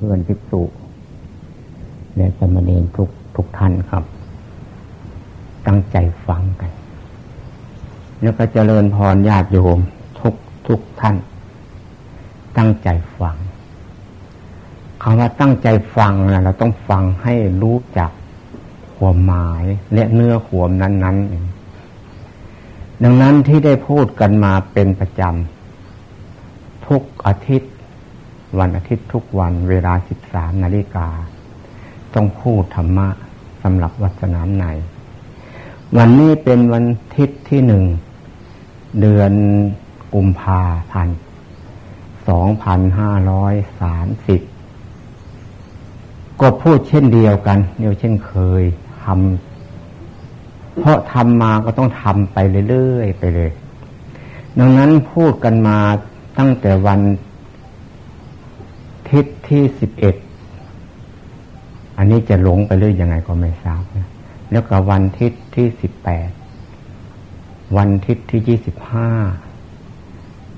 พื่อนภิกษุ และสมณีทุกทุกท่านครับ ตั้งใจฟังกัน แล้วก็เจริญพรญาติโยมทุกทุกท่าน ตั้งใจฟังคำว่าตั้งใจฟังนะเราต้องฟังให้รู้จักความหมายและเนื้อขวมนั้น ๆ ดังนั้นที่ได้พูดกันมาเป็นประจำทุกอาทิตย์ วันอาทิตย์ทุกวันเวลาสิบสามนาฬิกา ต้องพูดธรรมะสำหรับวัดสนามใน วันนี้เป็นวันอาทิตย์ที่หนึ่ง เดือนกุมภาพันธ์สองพันห้าร้อยสามสิบก็พูดเช่นเดียวกันเดียวเช่นเคยทำเพราะทำมาก็ต้องทำไปเรื่อยๆไปเลย ดังนั้นพูดกันมาตั้งแต่วัน ทิศที่สิบเอ็ดอันนี้จะหลงไปเรื่อยยังไงก็ไม่ทราบนะแล้วก็วันทิศที่สิบแปดวันทิศที่ยี่สิบห้า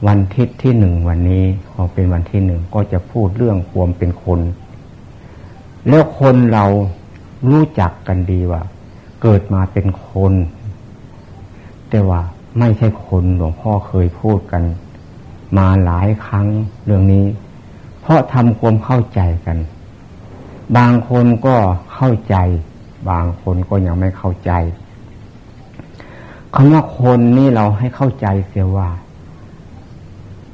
วันทิศที่หนึ่งวันนี้พอเป็นวันที่หนึ่งก็จะพูดเรื่องความเป็นคน แล้วคนเรารู้จักกันดีว่า เกิดมาเป็นคน แต่ว่าไม่ใช่คนหลวงพ่อเคยพูดกัน มาหลายครั้งเรื่องนี้ เพราะทำความเข้าใจกัน บางคนก็เข้าใจ บางคนก็ยังไม่เข้าใจคำว่าคนนี่เราให้เข้าใจเสียว่า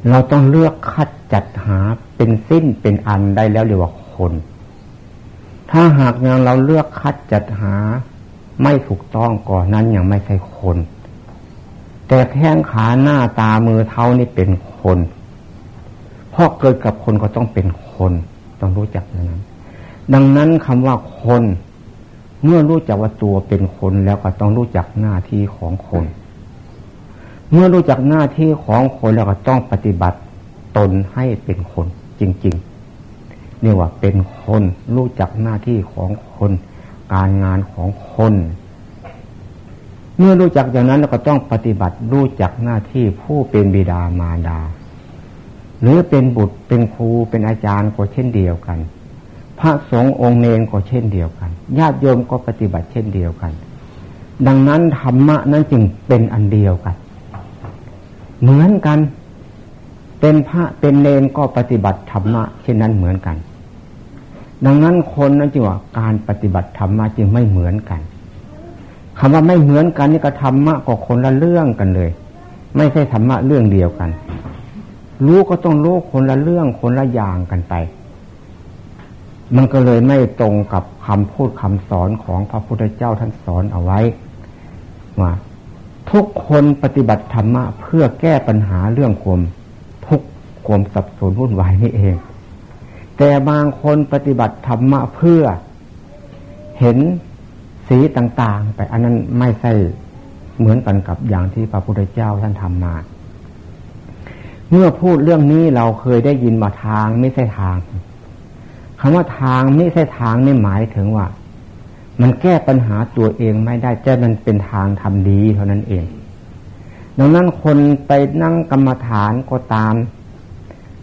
เราต้องเลือกคัดจัดหาเป็นสิ้นเป็นอันได้แล้วเรียกว่าคน ถ้าหากยังเราเลือกคัดจัดหาไม่ถูกต้องก่อนนั้นยังไม่ใช่คน แต่แข้งขาหน้าตามือเท้านี่เป็นคน ราะเกิดกับคนก็ต้องเป็นคนต้องรู้จักอย่างนั้น ดังนั้นคำว่าคน เมื่อรู้จักว่าตัวเป็นคนแล้วก็ต้องรู้จักหน้าที่ของคน เมื่อรู้จักหน้าที่ของคนแล้วก็ต้องปฏิบัติตนให้เป็นคนจริงๆนี่ว่าเป็นคนรู้จักหน้าที่ของคน การงานของคนเมื่อรู้จักอย่างนั้นแล้วก็ต้องปฏิบัติรู้จักหน้าที่ผู้เป็นบิดามารดา หรือเป็นบุตรเป็นครูเป็นอาจารย์ก็เช่นเดียวกัน พระสงฆ์องค์เนรก็เช่นเดียวกัน ญาติโยมก็ปฏิบัติเช่นเดียวกัน ดังนั้นธรรมะนั้นจึงเป็นอันเดียวกัน เหมือนกัน เป็นพระเป็นเนรก็ปฏิบัติธรรมะเช่นนั้นเหมือนกัน ดังนั้นคนนั้นจึงว่าการปฏิบัติธรรมะจึงไม่เหมือนกันคำว่าไม่เหมือนกันนี่ก็ธรรมะก็คนละเรื่องกันเลย ไม่ใช่ธรรมะเรื่องเดียวกัน รู้ก็ต้องรู้คนละเรื่องคนละอย่างกันไป มันก็เลยไม่ตรงกับคำพูดคำสอนของพระพุทธเจ้าท่านสอนเอาไว้ว่าทุกคนปฏิบัติธรรมะเพื่อแก้ปัญหาเรื่องความทุกข์ความสับสนวุ่นวายนี่เอง แต่บางคนปฏิบัติธรรมะเพื่อเห็นสีต่างๆ ไปอันนั้นไม่ใช่เหมือนกันกับอย่างที่พระพุทธเจ้าท่านทำมา เมื่อพูดเรื่องนี้เราเคยได้ยินมาทางไม่ใช่ทางคำว่าทางไม่ใช่ทางนี่หมายถึงว่า มันแก้ปัญหาตัวเองไม่ได้จะมันเป็นทางทำดีเท่านั้นเอง ดังนั้นคนไปนั่งกรรมฐานก็ตาม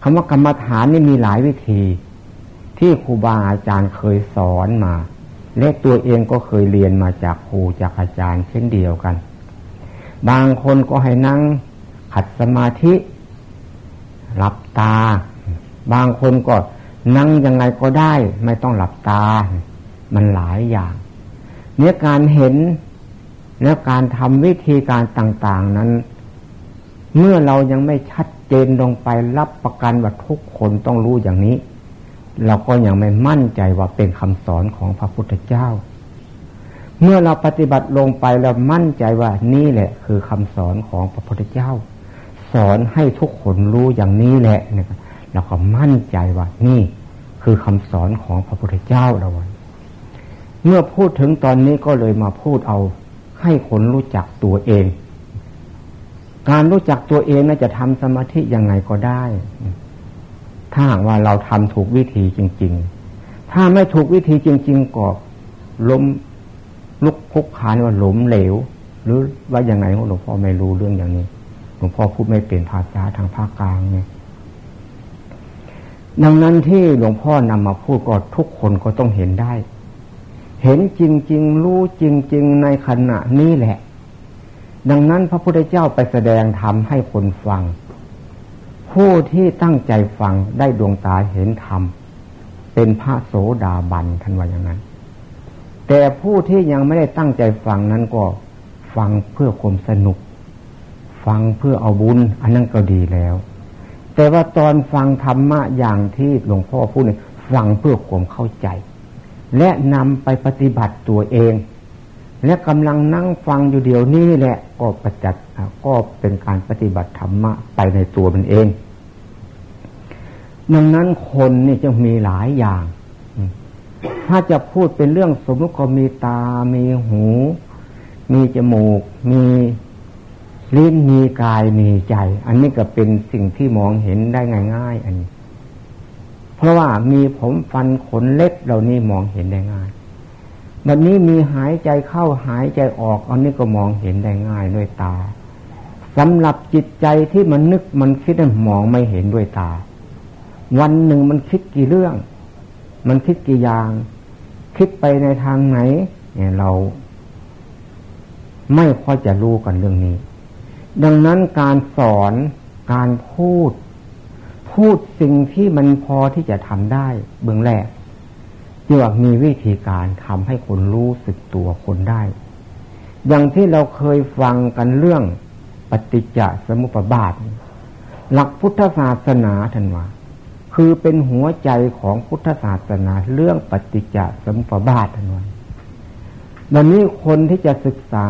คำว่ากรรมฐานนี่มีหลายวิธี ที่ครูบาอาจารย์เคยสอนมา และตัวเองก็เคยเรียนมาจากครูจากอาจารย์เช่นเดียวกัน บางคนก็ให้นั่งขัดสมาธิ หลับตา บางคนก็นั่งยังไงก็ได้ ไม่ต้องหลับตา มันหลายอย่าง เนื้อการเห็นแล้วการทำวิธีการต่าง ๆนั้น เมื่อเรายังไม่ชัดเจนลงไปรับประกันว่าทุกคนต้องรู้อย่างนี้ เราก็ยังไม่มั่นใจว่าเป็นคำสอนของพระพุทธเจ้า เมื่อเราปฏิบัติลงไปแล้วมั่นใจว่านี่แหละ คือคำสอนของพระพุทธเจ้า อนให้ทุกคนรู้อย่างนี้แหละเนี่ยเราก็มั่นใจว่านี่คือคำสอนของพระพุทธเจ้าเราเมื่อพูดถึงตอนนี้ก็เลยมาพูดเอา ให้คนรู้จักตัวเอง การรู้จักตัวเองน่าจะทำสมาธิยังไงก็ได้ ถ้าหากว่าเราทำถูกวิธีจริง ๆ ถ้าไม่ถูกวิธีจริง ๆ ก็ล้มลุกคุกขานว่าหลมเหลว หรือว่ายังไงหลวงพ่อไม่รู้เรื่องอย่างนี้ หลวงพ่อพูดไม่เป็นภาษาทางภาคกลางเนี่ยดังนั้นที่หลวงพ่อนำมาพูดก็ทุกคนก็ต้องเห็นได้ เห็นจริง ๆ รู้จริง ๆ ในขณะนี้แหละ ดังนั้นพระพุทธเจ้าไปแสดงธรรมให้คนฟัง ผู้ที่ตั้งใจฟังได้ดวงตาเห็นธรรม เป็นพระโสดาบันท่านว่าอย่างนั้น แต่ผู้ที่ยังไม่ได้ตั้งใจฟังนั้นก็ฟังเพื่อความสนุก ฟังเพื่อเอาบุญ อันนั้นก็ดีแล้ว แต่ว่าตอนฟังธรรมะอย่างที่หลวงพ่อพูดเนี่ยฟังเพื่อความเข้าใจ และนำไปปฏิบัติตัวเอง และกำลังนั่งฟังอยู่เดียวนี้แหละก็ประจักษ์ก็เป็นการปฏิบัติธรรมะไปในตัวมันเองดังนั้นคนนี่จะมีหลายอย่าง ถ้าจะพูดเป็นเรื่องสมมติก็มีตา มีหู มีจมูก มี ลิ้นมีกายมีใจ อันนี้ก็เป็นสิ่งที่มองเห็นได้ง่าย ๆ อันนี้ เพราะว่ามีผมฟันขนเล็บเหล่านี้มองเห็นได้ง่ายแบบนี้มีหายใจเข้าหายใจออก อันนี้ก็มองเห็นได้ง่ายด้วยตาสำหรับจิตใจที่มันนึกมันคิดนั้นมองไม่เห็นด้วยตา วันหนึ่งมันคิดกี่เรื่อง มันคิดกี่อย่าง คิดไปในทางไหน เนี่ยเรา ไม่ค่อยจะรู้กันเรื่องนี้ ดังนั้นการสอนการพูด พูดสิ่งที่มันพอที่จะทำได้ เบื้องแรกจีว่ามีวิธีการทำให้คนรู้สึกตัวคนได้ อย่างที่เราเคยฟังกันเรื่องปฏิจจสมุปบาท หลักพุทธศาสนาท่านว่าคือเป็นหัวใจของพุทธศาสนาเรื่องปฏิจจสมุปบาทท่านว่าวันนี้คนที่จะศึกษา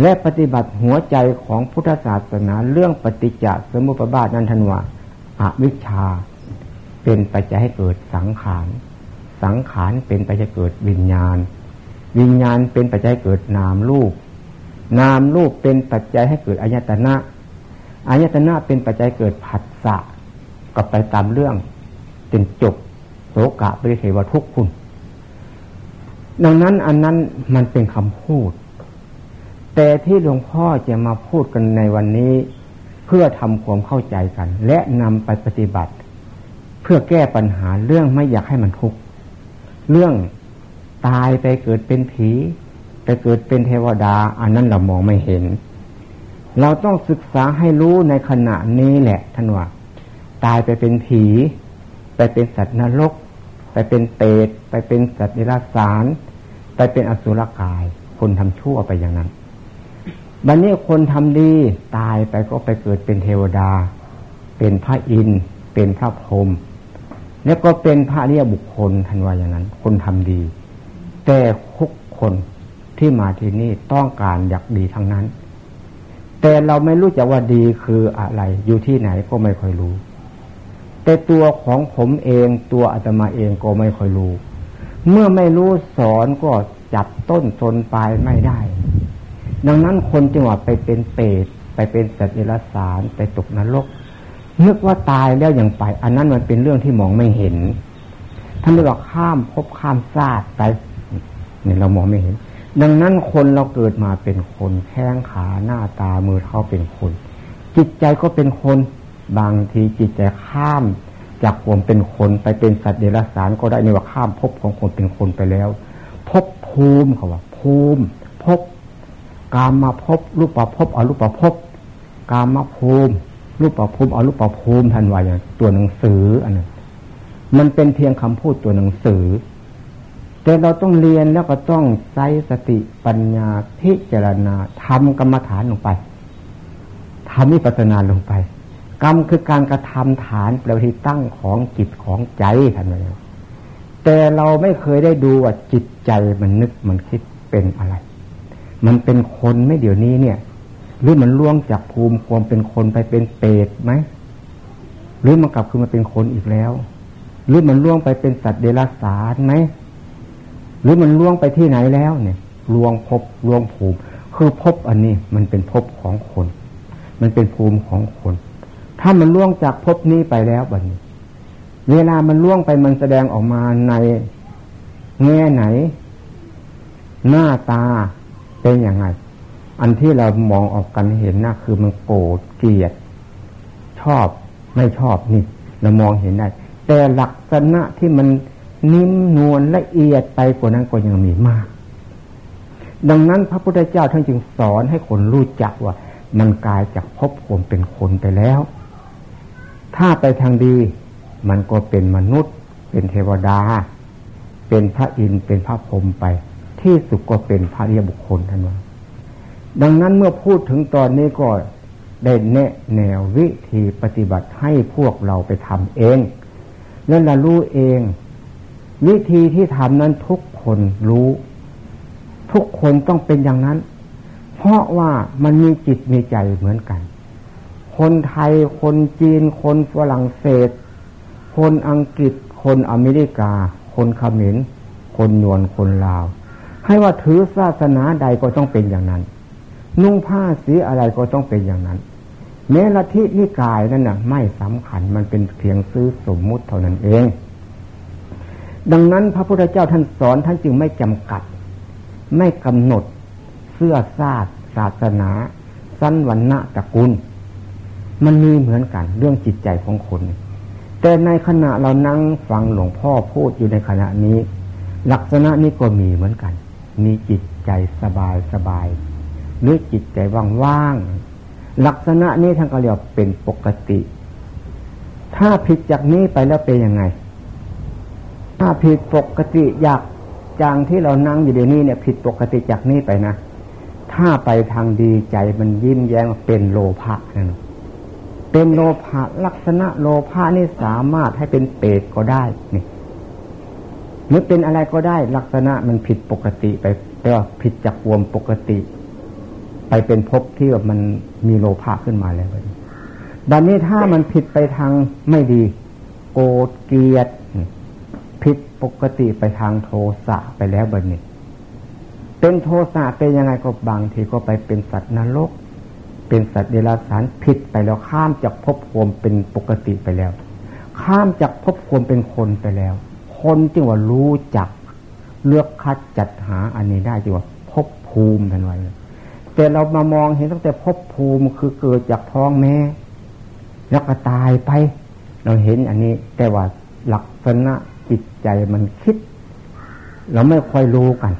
และปฏิบัติหัวใจของพุทธศาสนาเรื่องปฏิจจสมุปบาทนั้นทันว่าอาวิชชา เป็นปัจจัยให้เกิดสังขาร สังขารเป็นปัจจัยเกิดวิญญาณ วิญญาณเป็นปัจจัยเกิดนามรูป นามรูปเป็นปัจจัยให้เกิดอายตนะอายตนะเป็นปัจจัยเกิดผัสสะก็ไปตามเรื่องเป็นจบโสกะปริเทวทุกคุณ ดังนั้นอันนั้นมันเป็นคำพูด แต่ที่หลวงพ่อจะมาพูดกันในวันนี้ เพื่อทำความเข้าใจกัน และนำไปปฏิบัติ เพื่อแก้ปัญหาเรื่องไม่อยากให้มันทุกข์เรื่องตายไปเกิดเป็นผีไปเกิดเป็นเทวดา อันนั้นเรามองไม่เห็น เราต้องศึกษาให้รู้ในขณะนี้แหละท่านว่า ตายไปเป็นผี ไปเป็นสัตว์นรก ไปเป็นเปรตไปเป็นสัตว์นิรัสารไปเป็นอสุรกาย คนทำชั่วไปอย่างนั้น บัดนนี้คนทำดีตายไปก็ไปเกิดเป็นเทวดา เป็นพระอินทร์เป็นพระพรหมแล้วก็เป็นพระเรียบุคคลทันว่าอย่างนั้น คนทำดี แต่ทุกคนที่มาที่นี่ต้องการอยากดีทั้งนั้น แต่เราไม่รู้จักว่าดีคืออะไร อยู่ที่ไหนก็ไม่ค่อยรู้ แต่ตัวของผมเองตัวอาตมาเองก็ไม่ค่อยรู้ เมื่อไม่รู้สอนก็จับต้นตนปลายไม่ได้ ดังนั้นคนจึงว่าไปเป็นเปรตไปเป็นสัตว์เดรัจฉานไปตกนรกนึกว่าตายแล้วอยังไป อันนั้นมันเป็นเรื่องที่มองไม่เห็นท่านเรียกว่าข้ามพบข้ามซาดไปเนี่ยเรามองไม่เห็น ดังนั้นคนเราเกิดมาเป็นคนแข้งขาหน้าตามือเท้าเป็นคน จิตใจก็เป็นคนบางทีจิตใจข้ามจากความเป็นคนไปเป็นสัตว์เดรัจฉานก็ได้นี่ว่าข้ามภพของคนเป็นคนไปแล้วภพภูมิเขาว่าภูมิภพ กามมาพบรูปประพบอรูปประพบกามมาภูมิรูปประภูมิอรูปประภูมิทันวายตัวหนังสืออันนั้นมันเป็นเพียงคำพูดตัวหนังสือ แต่เราต้องเรียนแล้วก็ต้องใช้สติปัญญาพิจารณาทำกรรมฐานลงไปทำวิปัสนาลงไป กรรมคือการกระทำฐานแปลที่ตั้งของจิตของใจทันวายแต่เราไม่เคยได้ดูว่าจิตใจมันนึกมันคิดเป็นอะไร มันเป็นคนไม่เดี๋ยวนี้เนี่ย หรือมันล่วงจากภูมิความเป็นคนไปเป็นเปรตไหมหรือมันกลับคือมาเป็นคนอีกแล้ว หรือมันล่วงไปเป็นสัตว์เดรัจฉานไหมหรือมันล่วงไปที่ไหนแล้วเนี่ยล่วงพบล่วงภูมิ คือพบอันนี้มันเป็นพบของคน มันเป็นภูมิของคน ถ้ามันล่วงจากพบนี้ไปแล้วบัดนี้ เวลามันล่วงไปมันแสดงออกมาในแง่ไหน หน้าตา เป็นยังไง อันที่เรามองออกกันเห็นนะคือมันโกรธเกลียด ชอบไม่ชอบนี่เรามองเห็นได้ แต่ลักษณะที่มันนิ่มนวลละเอียดไปกว่านั้นก็ยังมีมาก ดังนั้นพระพุทธเจ้าท่านจึงสอนให้คนรู้จักว่า มันกลายจากภพผมเป็นคนไปแล้ว ถ้าไปทางดี มันก็เป็นมนุษย์ เป็นเทวดา เป็นพระอินทร์เป็นพระพรหมไป ที่สุดก็เป็นพระเรียบุคคลท่านว่าดังนั้นเมื่อพูดถึงตอนนี้ก็ได้แนะแนววิธีปฏิบัติให้พวกเราไปทำเอง แล้วเรารู้เอง วิธีที่ทำนั้นทุกคนรู้ ทุกคนต้องเป็นอย่างนั้น เพราะว่ามันมีจิตมีใจเหมือนกัน คนไทยคนจีน คนฝรั่งเศส คนอังกฤษ คนอเมริกา คนเขมรคนยวนคนลาว ให้ว่าถือศาสนาใดก็ต้องเป็นอย่างนั้น นุ่งผ้าสีอะไรก็ต้องเป็นอย่างนั้นแม้ละทินิกายนั่นน่ะ ไม่สำคัญมันเป็นเพียงซื้อสมมุติเท่านั้นเอง ดังนั้นพระพุทธเจ้าท่านสอนท่านจึงไม่จำกัด ไม่กำหนดเสื้อซาดศาสนา สั้นวันณะตระกูล มันมีเหมือนกันเรื่องจิตใจของคน แต่ในขณะเรานั่งฟังหลวงพ่อพูดอยู่ในขณะนี้ ลักษณะนี้ก็มีเหมือนกัน มีจิตใจสบายสบาย หรือจิตใจว่างลักษณะนี้ท่านก็เรียกเป็นปกติ ถ้าผิดจากนี้ไปแล้วเป็นยังไง ถ้าผิดปกติอยากจางที่เรานั่งอยู่เดี๋ยวนี้เนี่ย ผิดปกติจากนี้ไปนะถ้าไปทางดีใจมันยิ้มแย้มเป็นโลภะนั่นเป็นโลภะลักษณะโลภะนี่สามารถให้เป็นเปรตก็ได้นี่ หรือเป็นอะไรก็ได้ลักษณะมันผิดปกติไปแต่ว่าผิดจากวมปกติ ไปเป็นภพที่แบบมันมีโลภะขึ้นมาแล้วบัดนนี้ถ้ามันผิดไปทางไม่ดี โกรธเกลียดผิดปกติไปทางโทสะไปแล้วบัดนี้ เป็นโทสะเป็นยังไงก็บางทีก็ไปเป็นสัตว์นรก เป็นสัตว์เดรัจฉานผิดไปแล้วข้ามจากภพภูมิเป็นปกติไปแล้ว ข้ามจากภพภูมิเป็นคนไปแล้ว คนจึงว่ารู้จัก เลือกคัดจัดหาอันนี้ได้จึงว่าภพภูมิทันไว้แต่เรามามองเห็นตั้งแต่ภพภูมิคือเกิดจากท้องแม่แล้วก็ตายไป เราเห็นอันนี้ แต่ว่าหลักษณะจิตใจมันคิด เราไม่ค่อยรู้กัน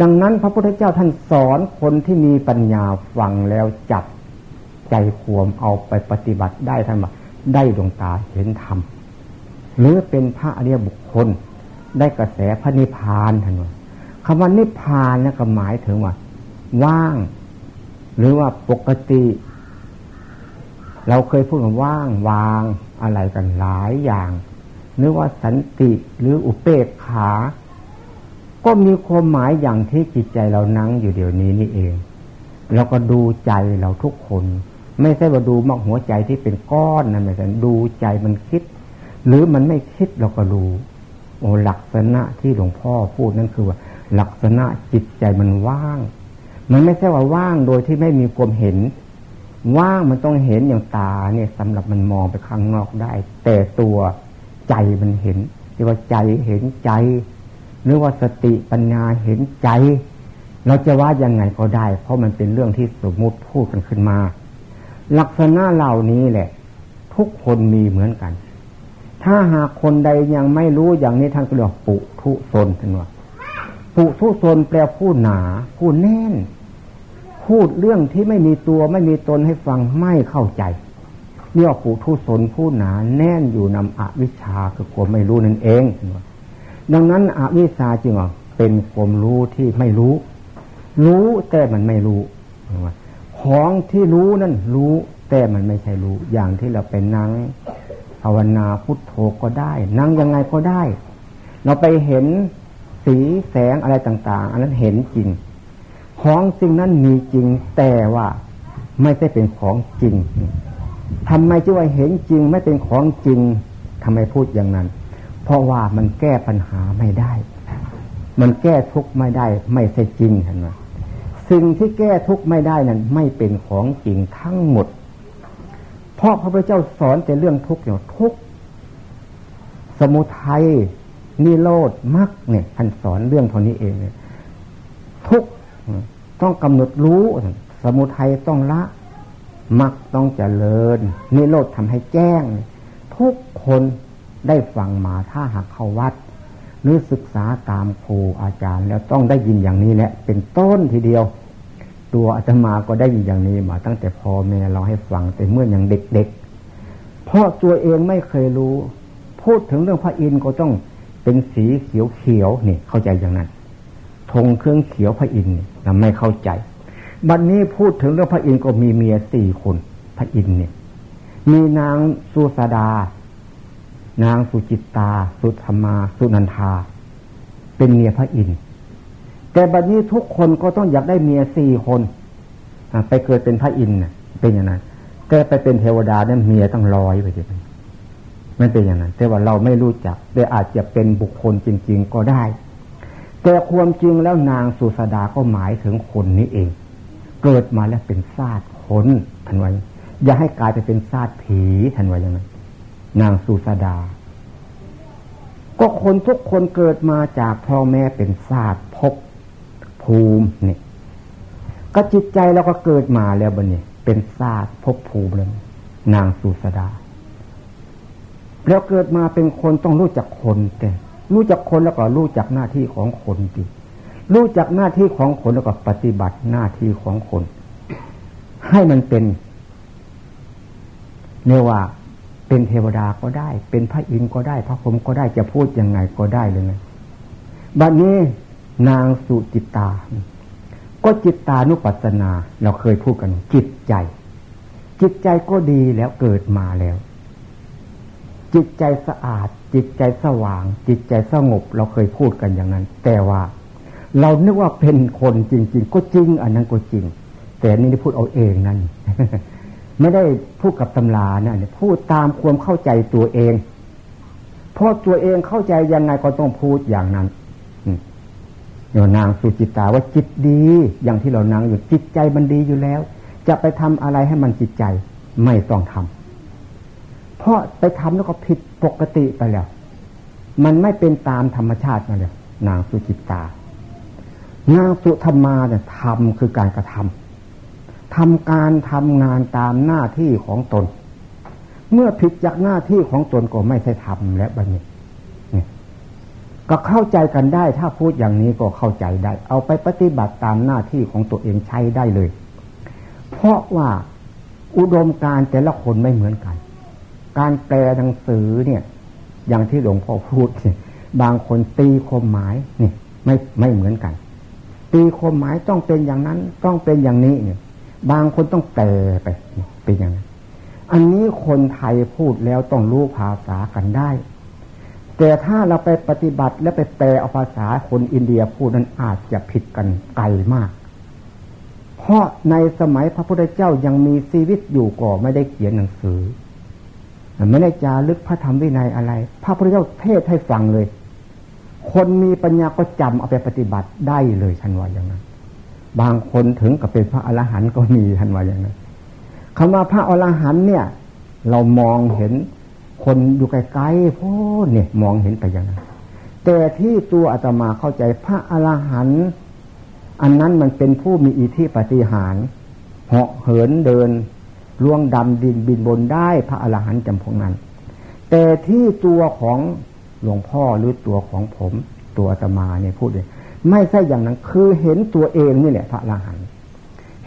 ดังนั้นพระพุทธเจ้าท่านสอนคนที่มีปัญญาฟังแล้วจับใจขวมเอาไปปฏิบัติได้ท่านว่าได้ดวงตาเห็นธรรม หรือเป็นพระอริยบุคคล ได้กระแสพระนิพพานท่านว่าคำว่านิพพานนี่ก็หมายถึงว่า ว่าง หรือว่าปกติ เราเคยพูดว่าว่างวางอะไรกันหลายอย่าง หรือว่าสันติหรืออุเปกขา ก็มีความหมายอย่างที่จิตใจเรานั่งอยู่เดี๋ยวนี้นี่เองเราก็ดูใจเราทุกคน ไม่ใช่ว่าดูมากหัวใจที่เป็นก้อนนั่นไม่ใช่ดูใจมันคิด หรือมันไม่คิดเราก็ดูโอ้ลักษณะที่หลวงพ่อพูดนั่นคือว่า ลักษณะจิตใจมันว่าง มันไม่ใช่ว่าว่างโดยที่ไม่มีความเห็น ว่างมันต้องเห็นอย่างตาเนี่ยสำหรับมันมองไปข้างนอกได้ แต่ตัวใจมันเห็นเรียกว่าใจเห็นใจ หรือว่าสติปัญญาเห็นใจ เราจะว่ายังไงก็ได้ เพราะมันเป็นเรื่องที่สมมุติพูดกันขึ้นมา ลักษณะเหล่านี้แหละ ทุกคนมีเหมือนกัน ถ้าหากคนใดยังไม่รู้อย่างนี้ท่านก็เรียกปุถุชนท่านว่าปุถุชนแปลผู้หนาผู้แน่น พูดเรื่องที่ไม่มีตัวไม่มีตนให้ฟังไม่เข้าใจเนี่ยปุถุชนผู้หนาแน่นอยู่นำอวิชชาคือความไม่รู้นั่นเองดังนั้นอวิชชาจึงเป็นความรู้ที่ไม่รู้ รู้แต่มันไม่รู้ของที่รู้นั่นรู้แต่มันไม่ใช่รู้อย่างที่เราไปนั่ง ภาวนาพุทโธก็ได้ นั่งยังไงก็ได้ เราไปเห็นสีแสงอะไรต่าง ๆ อันนั้นเห็นจริง ของสิ่งนั้นมีจริง แต่ว่าไม่ใช่เป็นของจริงทำไมจึงว่าเห็นจริง ไม่เป็นของจริงทำไมพูดอย่างนั้น เพราะว่ามันแก้ปัญหาไม่ได้ มันแก้ทุกข์ไม่ได้ ไม่ใช่จริงเห็นไหมสิ่งที่แก้ทุกข์ไม่ได้นั้น ไม่เป็นของจริงทั้งหมด ราะพระพุทธเจ้าสอนแต่เรื่องทุกข์อย่างทุกข์สมุทัยนิโรธมรรคเนี่ยท่านสอนเรื่องเท่านี้เองเนี่ยทุกต้องกำหนดรู้ สมุทัยต้องละมรรคต้องเจริญนิโรธทำให้แจ้ง ทุกคนได้ฟังมาถ้าหากเข้าวัด หรือศึกษาตามครูอาจารย์แล้วต้องได้ยินอย่างนี้แหละเป็นต้นทีเดียว ตัวอาตมาก็ได้ยินอย่างนี้มาตั้งแต่พ่อแม่เราให้ฟังแต่เมื่อยังเด็กๆ เพราะตัวเองไม่เคยรู้ พูดถึงเรื่องพระอินทร์ก็ต้องเป็นสีเขียวเขียวนี่เข้าใจอย่างนั้นธงเครื่องเขียวพระอินทร์เราไม่เข้าใจบัดนนี้พูดถึงเรื่องพระอินทร์ก็มีเมียสี่คนพระอินทร์เนี่ย มีนางสุสดา นางสุจิตตา สุธรรมา สุนันทา เป็นเมียพระอินทร์ แต่บัดนี้ทุกคนก็ต้องอยากได้เมียสี่คนไปเกิดเป็นพระอินทร์เป็นอย่างนั้นแต่ไปเป็นเทวดาเนี่ยเมียต้องร้อยไปเลยไม่เป็นอย่างนั้น แต่ว่าเราไม่รู้จักแต่อาจจะเป็นบุคคลจริง ๆก็ได้ แต่ความจริงแล้วนางสุสดาก็หมายถึงคนนี้เอง เกิดมาแล้วเป็นซาตคนทันไว้อย่าให้กลายไปเป็นซาตผีทันไว้ยังไงนางสุสดา ก็คนทุกคนเกิดมาจากพ่อแม่เป็นซาตพบ ภูมิเนี่ยก็จิตใจเราก็เกิดมาแล้วบนนี้เป็นซาตพภูมิแล้วนางสุสดา แล้วเกิดมาเป็นคนต้องรู้จักคนแต่รู้จักคนแล้วก็รู้จักหน้าที่ของคนจริงรู้จักหน้าที่ของคนแล้วก็ปฏิบัติหน้าที่ของคน ให้มันเป็นเรียกว่าเป็นเทวดาก็ได้ เป็นพระอินทร์ก็ได้ พระพรหมก็ได้จะพูดยังไงก็ได้เลยนะบัดนี้ นางสุจิตตา ก็จิตตานุปัสสนา เราเคยพูดกัน จิตใจ จิตใจก็ดีแล้วเกิดมาแล้ว จิตใจสะอาด จิตใจสว่าง จิตใจสงบ เราเคยพูดกันอย่างนั้น แต่ว่า เรานึกว่าเป็นคนจริง ๆ ก็จริง อันนั้นก็จริง แต่นี่ได้พูดเอาเองนั่นไม่ได้พูดกับตำรานะพูดตามความเข้าใจตัวเองเพราะตัวเองเข้าใจยังไงก็ต้องพูดอย่างนั้น เดี๋ยวนางสุจิตาว่าจิตดี อย่างที่เรานางอยู่จิตใจมันดีอยู่แล้ว จะไปทำอะไรให้มันจิตใจไม่ต้องทำเพราะไปทำแล้วก็ผิดปกติไปแล้ว มันไม่เป็นตามธรรมชาติมาแล้วนางสุจิตางานสุธรรมาเนี่ยทำคือการกระทำทำการทำงานตามหน้าที่ของตน เมื่อผิดจากหน้าที่ของตนก็ไม่ใช่ทำและบัณฑิต ก็เข้าใจกันได้ ถ้าพูดอย่างนี้ก็เข้าใจได้ เอาไปปฏิบัติตามหน้าที่ของตัวเองใช้ได้เลย เพราะว่าอุดมการแต่ละคนไม่เหมือนกัน การแปลหนังสือเนี่ย อย่างที่หลวงพ่อพูดเนี่ยบางคนตีความหมายนี่ไม่ไม่เหมือนกัน ตีความหมายต้องเป็นอย่างนั้น ต้องเป็นอย่างนี้เนี่ย บางคนต้องแปลไปเป็นอย่างนั้น อันนี้คนไทยพูดแล้วต้องรู้ภาษากันได้ แต่ถ้าเราไปปฏิบัติและไปแปลเอาภาษาคนอินเดียพูดนั้นอาจจะผิดกันไกลมาก เพราะในสมัยพระพุทธเจ้ายังมีชีวิตอยู่ก่อไม่ได้เขียนหนังสือไม่ได้จารึกพระธรรมวินัยอะไร พระพุทธเจ้าเทศให้ฟังเลย คนมีปัญญาก็จำเอาไปปฏิบัติได้เลยทันว่าอย่างนั้น บางคนถึงกับเป็นพระอรหันต์ก็มีทันว่าอย่างนั้นคำว่าพระอรหันต์เนี่ย เรามองเห็น คนอยู่ไกลๆพูดเนี่ยมองเห็นไปอย่างนั้นแต่ที่ตัวอาตมาเข้าใจพระอรหันต์อันนั้นมันเป็นผู้มีอิทธิปฏิหารเหาะเหินเดินล่วงดำดินบินบนได้พระอรหันต์จำพวกนั้น แต่ที่ตัวของหลวงพ่อหรือตัวของผมตัวอาตมาเนี่ยพูดเลยไม่ใช่อย่างนั้นคือเห็นตัวเองนี่แหละพระอรหันต์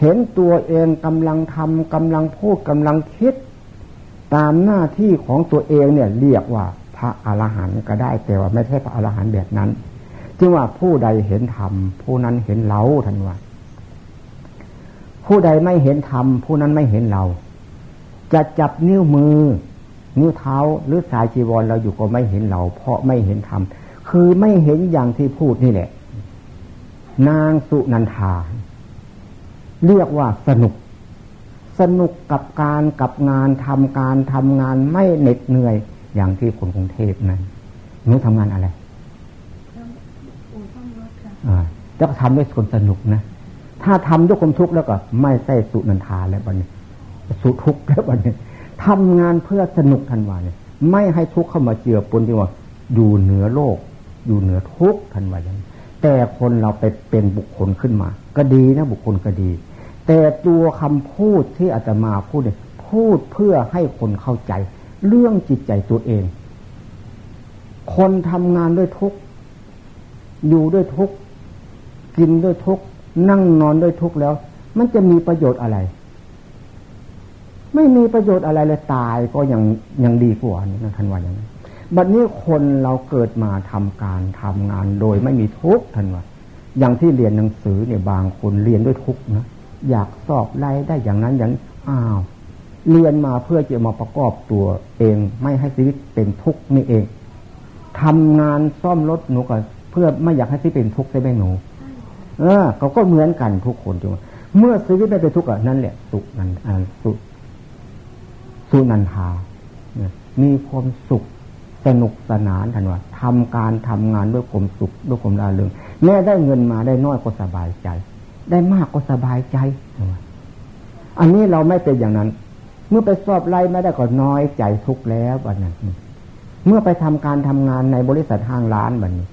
เห็นตัวเองกำลังทำกำลังพูดกำลังคิด ตามหน้าที่ของตัวเองเนี่ยเรียกว่าพระอรหันต์ก็ได้แต่ว่าไม่ใช่พระอรหันต์แบบนั้นจึงว่าผู้ใดเห็นธรรมผู้นั้นเห็นเราทันว่าผู้ใดไม่เห็นธรรมผู้นั้นไม่เห็นเรา จะจับนิ้วมือ นิ้วเท้าหรือสายจีวรเราอยู่ก็ไม่เห็นเรา เพราะไม่เห็นธรรมคือไม่เห็นอย่างที่พูดนี่แหละ นางสุนันทา เรียกว่าสนุก สนุกกับการกับงานทำการทำงานไม่เหน็ดเหนื่อย อย่างที่คนกรุงเทพนั้นหนูทำงานอะไรจะทำด้วยคนสนุกนะ ถ้าทำด้วยความทุกข์แล้วก็ ไม่ใช่สุนันทาแล้วบันนี้สุทุกข์แล้วบันนี้ทำงานเพื่อสนุกทันวาเนี่ย ไม่ให้ทุกข์เข้ามาเจือปนที่ว่าอยู่เหนือโลก อยู่เหนือทุกข์ทันวาอย่างแต่คนเราไปเป็นบุคคลขึ้นมา ก็ดีนะบุคคลก็ดี แต่ตัวคำพูดที่อาตมาพูดเนี่ยพูดเพื่อให้คนเข้าใจ เรื่องจิตใจตัวเอง คนทำงานด้วยทุกอยู่ด้วยทุกกินด้วยทุกนั่งนอนด้วยทุกแล้ว มันจะมีประโยชน์อะไร ไม่มีประโยชน์อะไรเลยตายก็ยังยังดีกว่านี่นะท่านว่าอย่างนั้นบัดนี้คนเราเกิดมาทำการทำงานโดยไม่มีทุกท่านว่า อย่างที่เรียนหนังสือเนี่ยบางคนเรียนด้วยทุกนะ อยากสอบไล่ได้อย่างนั้นอย่างอ้าวเรียนมาเพื่อจะมาประกอบตัวเอง ไม่ให้ชีวิตเป็นทุกข์นี่เองทำงานซ่อมรถหนูก็เพื่อไม่อยากให้ชีวิตเป็นทุกข์ได้ไหมหนู เออเขาก็เหมือนกันทุกคนจริงเมื่อชีวิตไม่เป็นทุกข์อะนั่นแหละสุขนันสุสุนันทามีความสุขสนุกสนานทันว่าทำการทำงานด้วยความสุขด้วยความราเริงแม้ได้เงินมาได้น้อยก็สบายใจ ได้มากก็สบายใจ อันนี้เราไม่เป็นอย่างนั้น เมื่อไปสอบไล่ไม่ได้ก็น้อยใจทุกแล้ววันนั้นเมื่อไปทำการทำงานในบริษัทห้างร้านแบบนี้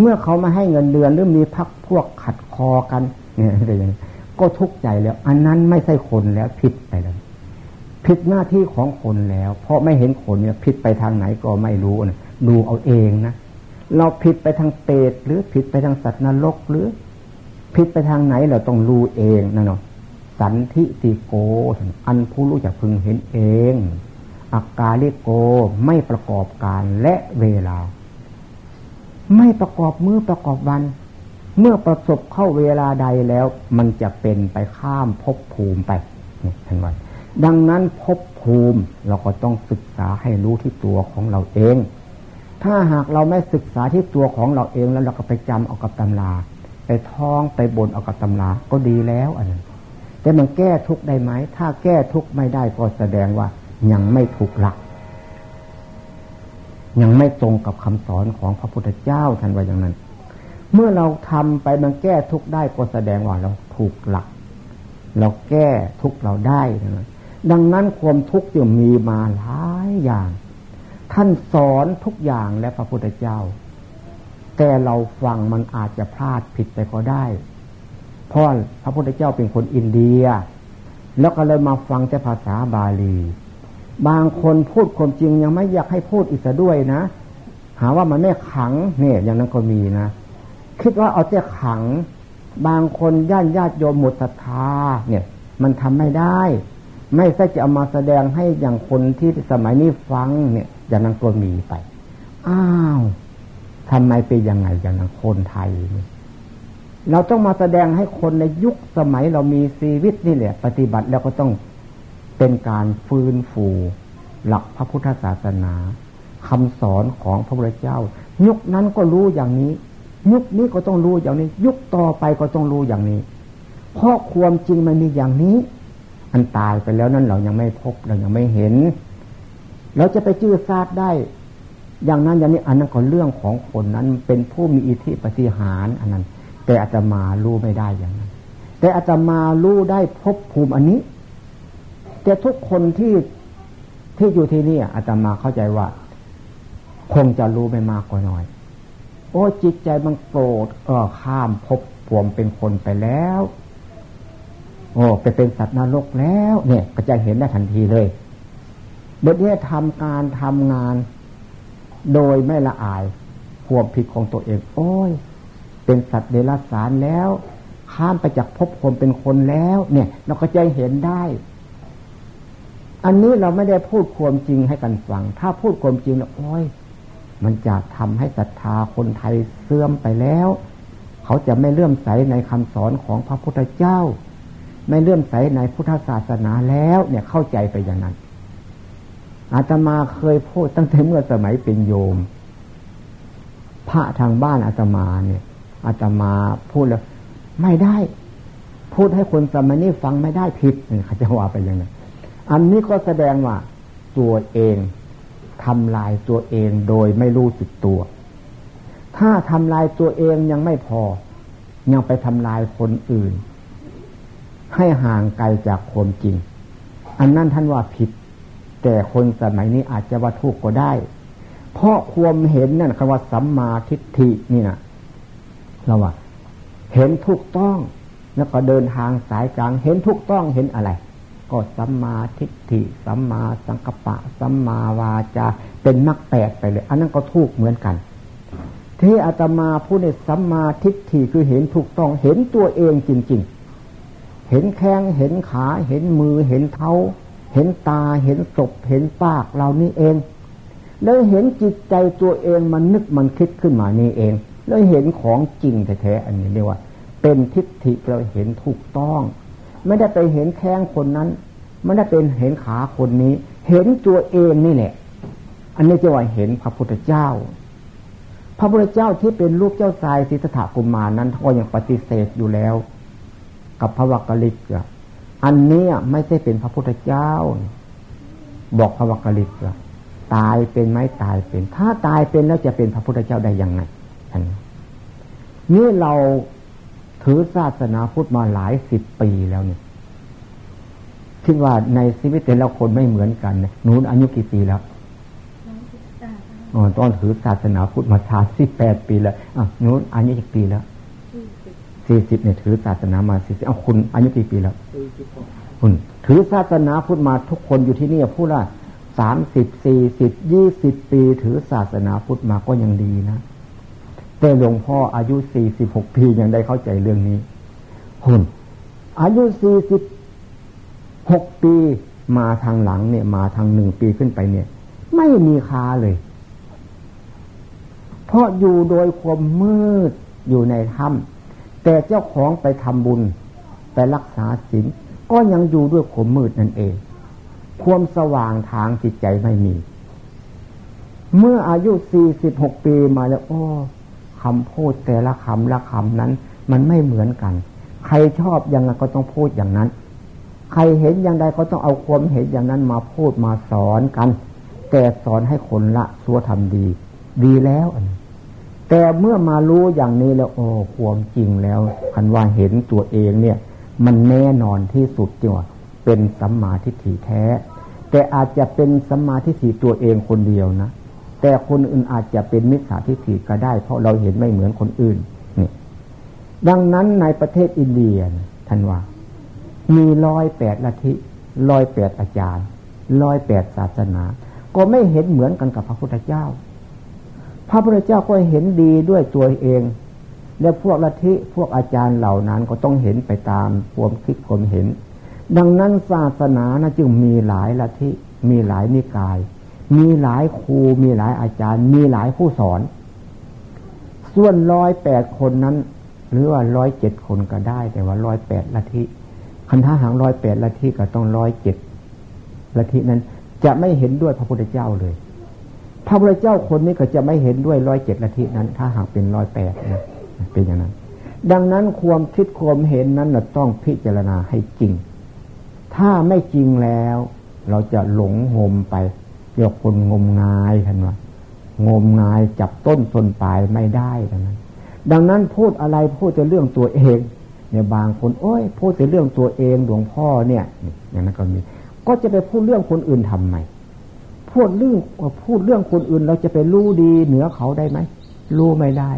เมื่อเขามาให้เงินเดือนหรือมีพักพวกขัดคอกันเนี่ยอะไรอย่างนี้ก็ทุกข์ใจแล้ว อันนั้นไม่ใช่คนแล้วผิดไปแล้วผิดหน้าที่ของคนแล้ว เพราะไม่เห็นคนเนี่ยผิดไปทางไหนก็ไม่รู้นะดูเอาเองนะเราผิดไปทางเปรตหรือผิดไปทางสัตว์นรกหรือ ผิดไปทางไหนเราต้องรู้เองนะเนาะสันทิติโก อันผู้รู้จักพึงเห็นเองอากาลิโกไม่ประกอบการและเวลา ไม่ประกอบมือประกอบวัน เมื่อประสบเข้าเวลาใดแล้ว มันจะเป็นไปข้ามภพภูมิไปนี่ท่านว่าดังนั้นภพภูมิเราก็ต้องศึกษาให้รู้ที่ตัวของเราเอง ถ้าหากเราไม่ศึกษาที่ตัวของเราเองแล้วเราก็ไปจำเอากับตำรา ไปท่องไปบนเอากับตำราก็ดีแล้วอันนั้นแต่มันแก้ทุกได้ไหม ถ้าแก้ทุกไม่ได้ก็แสดงว่ายังไม่ถูกหลัก ยังไม่ตรงกับคำสอนของพระพุทธเจ้าท่านว่าอย่างนั้น เมื่อเราทำไปมันแก้ทุกได้ก็แสดงว่าเราถูกหลัก เราแก้ทุกเราได้นะดังนั้นความทุกข์จึงมีมาหลายอย่าง ท่านสอนทุกอย่างและพระพุทธเจ้า แต่เราฟังมันอาจจะพลาดผิดไปก็ได้ เพราะพระพุทธเจ้าเป็นคนอินเดีย แล้วก็เลยมาฟังแต่ภาษาบาลี บางคนพูดความจริงยังไม่อยากให้พูดอีกด้วยนะ หาว่ามันไม่ขังเนี่ยอย่างนั้นก็มีนะ คิดว่าเอาแต่ขัง บางคนญาติญาติโยมหมดศรัทธาเนี่ย มันทำไม่ได้ ไม่ใช่จะเอามาแสดงให้อย่างคนที่สมัยนี้ฟังเนี่ยอย่างนั้นก็มีไป อ้าว ทำไมเป็นยังไงอย่างนั้นคนไทยเนี่เราต้องมาแสดงให้คนในยุคสมัยเรามีชีวิตนี่แหละ ปฏิบัติแล้วก็ต้องเป็นการฟื้นฟู หลักพระพุทธศาสนาคำสอนของพระพุทธเจ้า ยุคนั้นก็รู้อย่างนี้ ยุคนี้ก็ต้องรู้อย่างนี้ ยุคต่อไปก็ต้องรู้อย่างนี้ เพราะความจริงมันมีอย่างนี้ อันตายไปแล้วนั้นเรายังไม่พบเรายังไม่เห็น เราจะไปจื้อซาดได้ อย่างนั้นอย่างนี้อันนั้นก็เรื่องของคนนั้นเป็นผู้มีอิทธิปฏิหารอันนั้น แต่อาจจะมารู้ไม่ได้อย่างนั้น แต่อาจจะมารู้ได้พบภูมิอันนี้ แต่ทุกคนที่ที่อยู่ที่นี่อาจจะมาเข้าใจว่า คงจะรู้ไม่มากกว่าน้อย โอ้จิตใจมันโกรธเออข้ามพบผวมเป็นคนไปแล้ว โอ้ไปเป็นสัตว์นรกแล้ว เนี่ย ก็จะเห็นได้ทันทีเลยเด็กเนี่ยทำการทำงาน โดยไม่ละอายความผิดของตัวเอง โอ้ย เป็นสัตว์เดรัจฉานแล้ว ข้ามไปจากภพคนเป็นคนแล้ว เนี่ย เราก็จะเห็นได้ อันนี้เราไม่ได้พูดความจริงให้กันฟัง ถ้าพูดความจริงแล้วโอ้ย มันจะทำให้ศรัทธาคนไทยเสื่อมไปแล้ว เขาจะไม่เลื่อมใสในคำสอนของพระพุทธเจ้า ไม่เลื่อมใสในพุทธศาสนาแล้ว เนี่ยเข้าใจไปอย่างนั้น อาตมาเคยพูดตั้งแต่เมื่อสมัยเป็นโยม พระทางบ้านอาตมาเนี่ยอาตมาพูดแล้ว ไม่ได้ พูดให้คนสมัยนี้ฟังไม่ได้ผิดเขาจะว่าไปย่างนั้นอันนี้ก็แสดงว่าตัวเองทำลายตัวเองโดยไม่รู้สึกตัว ถ้าทำลายตัวเองยังไม่พอ ยังไปทำลายคนอื่น ให้ห่างไกลจากความจริง อันนั้นท่านว่าผิด แต่คนสมัยนี้อาจจะว่าถูกก็ได้ เพราะความเห็นนั่นคำว่าสัมมาทิฏฐินี่นะเราว่า เห็นถูกต้อง แล้วก็เดินทางสายกลาง เห็นถูกต้องเห็นอะไร ก็สัมมาทิฏฐิสัมมาสังกปะสัมมาวาจาเป็นมรรคแปดไปเลย อันนั้นก็ถูกเหมือนกัน ที่อาตมาพูดในสัมมาทิฏฐิคือเห็นถูกต้อง เห็นตัวเองจริง ๆ เห็นแข้งเห็นขาเห็นมือเห็นเท้า เห็นตาเห็นศพเห็นปากเรานี่เองแล้วเห็นจิตใจตัวเองมันนึกมันคิดขึ้นมานี่เอง แล้วเห็นของจริงแท้ๆอันนี้เรียกว่า เป็นทิฏฐิเราเห็นถูกต้อง ไม่ได้ไปเห็นแข้งคนนั้น ไม่ได้เป็นเห็นขาคนนี้ เห็นตัวเองนี่แหละอันนี้จะว่าเห็นพระพุทธเจ้า พระพุทธเจ้าที่เป็นรูปเจ้าชายสิทธัตถกุมารนั้นก็ยังปฏิเสธอยู่แล้ว กับพระวักกลิกอั นนี้ไม่ใช่เป็นพระพุทธเจ้า บอกพระวักกลิกตายเป็นไหมตายเป็น ถ้าตายเป็นแล้วจะเป็นพระพุทธเจ้าได้ยังไงอันนี้เราถือศาสนาพุทธมาหลายสิบปีแล้วเนี่ยคิดว่าในชีวิตแต่ละคนไม่เหมือนกันเนี่ยหนูอายุกี่ปีแล้วอ๋อตอนถือศาสนาพุทธมาชาสิบแปดปีแล้วอะหนูอายุกี่ปีแล้วสี่สิบเนี่ยถือศาสนามาสี่สิบเอาคุณอายุกี่ปีแล้วคุณ ถือศาสนาพุทธมาทุกคนอยู่ที่นี่พูดว่าสามสิบสี่สิบยี่สิบปี ถือศาสนาพุทธมาก็ยังดีนะ แต่หลวงพ่ออายุสี่สิบหกปียังได้เข้าใจเรื่องนี้คุณอายุสี่สิบหกปีมาทางหลังเนี่ย มาทางหนึ่งปีขึ้นไปเนี่ย ไม่มีคาเลย เพราะอยู่โดยความมืดอยู่ในถ้ำแต่เจ้าของไปทำบุญ ไปรักษาศีล ก็ยังอยู่ด้วยความมืดนั่นเอง ความสว่างทางจิตใจไม่มี เมื่ออายุสี่สิบหกปีมาแล้วโอ้คำพูดแต่ละคำละคำนั้น มันไม่เหมือนกัน ใครชอบยังไงก็ต้องพูดอย่างนั้น ใครเห็นอย่างใดก็ต้องเอาความเห็นอย่างนั้นมาพูดมาสอนกัน แต่สอนให้คนละซัวทำดี ดีแล้วอันแต่เมื่อมารู้อย่างนี้แล้วโอ้ความจริงแล้วคันว่าเห็นตัวเองเนี่ย มันแน่นอนที่สุดจริงว่าเป็นสัมมาทิฏฐิแท้ แต่อาจจะเป็นสัมมาทิฏฐิตัวเองคนเดียวนะแต่คนอื่นอาจจะเป็นมิจฉาทิฏฐิก็ได้ เพราะเราเห็นไม่เหมือนคนอื่นนี่ดังนั้นในประเทศอินเดียท่านว่า มีร้อยแปดลัทธิร้อยแปดอาจารย์ร้อยแปดศาสนา ก็ไม่เห็นเหมือนกันกับพระพุทธเจ้า พระพุทธเจ้าก็เห็นดีด้วยตัวเอง และพวกลัทธิพวกอาจารย์เหล่านั้นก็ต้องเห็นไปตามความคิดความเห็น ดังนั้นศาสนานะจึงมีหลายละทิมีหลายนิกาย มีหลายครูมีหลายอาจารย์ มีหลายผู้สอน ส่วนร้อยแปดคนนั้น หรือว่าร้อยเจ็ดคนก็ได้ แต่ว่าร้อยแปดละทิคันถ้าหางร้อยแปดละทิก็ต้องร้อยเจ็ดละทินั้นจะไม่เห็นด้วยพระพุทธเจ้าเลย พระพุทธเจ้าคนนี้ก็จะไม่เห็นด้วยร้อยเจ็ดละทินั้น ถ้าหากเป็นร้อยแปดนะ เป็นอย่างนั้น ดังนั้นความคิดความเห็นนั้นเราต้องพิจารณาให้จริง ถ้าไม่จริงแล้ว เราจะหลงงมไปเรียกคนงมงายท่านว่างมงายจับต้นทนปลายไม่ได้ดังนั้น ดังนั้นพูดอะไรพูดแต่เรื่องตัวเองเนี่ยบางคนโอ้ยพูดแต่เรื่องตัวเองหลวงพ่อเนี่ยอย่างนั้นก็มี ก็จะไปพูดเรื่องคนอื่นทำไมพูดเรื่องพูดเรื่องคนอื่นเราจะไปรู้ดีเหนือเขาได้ไหมรู้ไม่ได้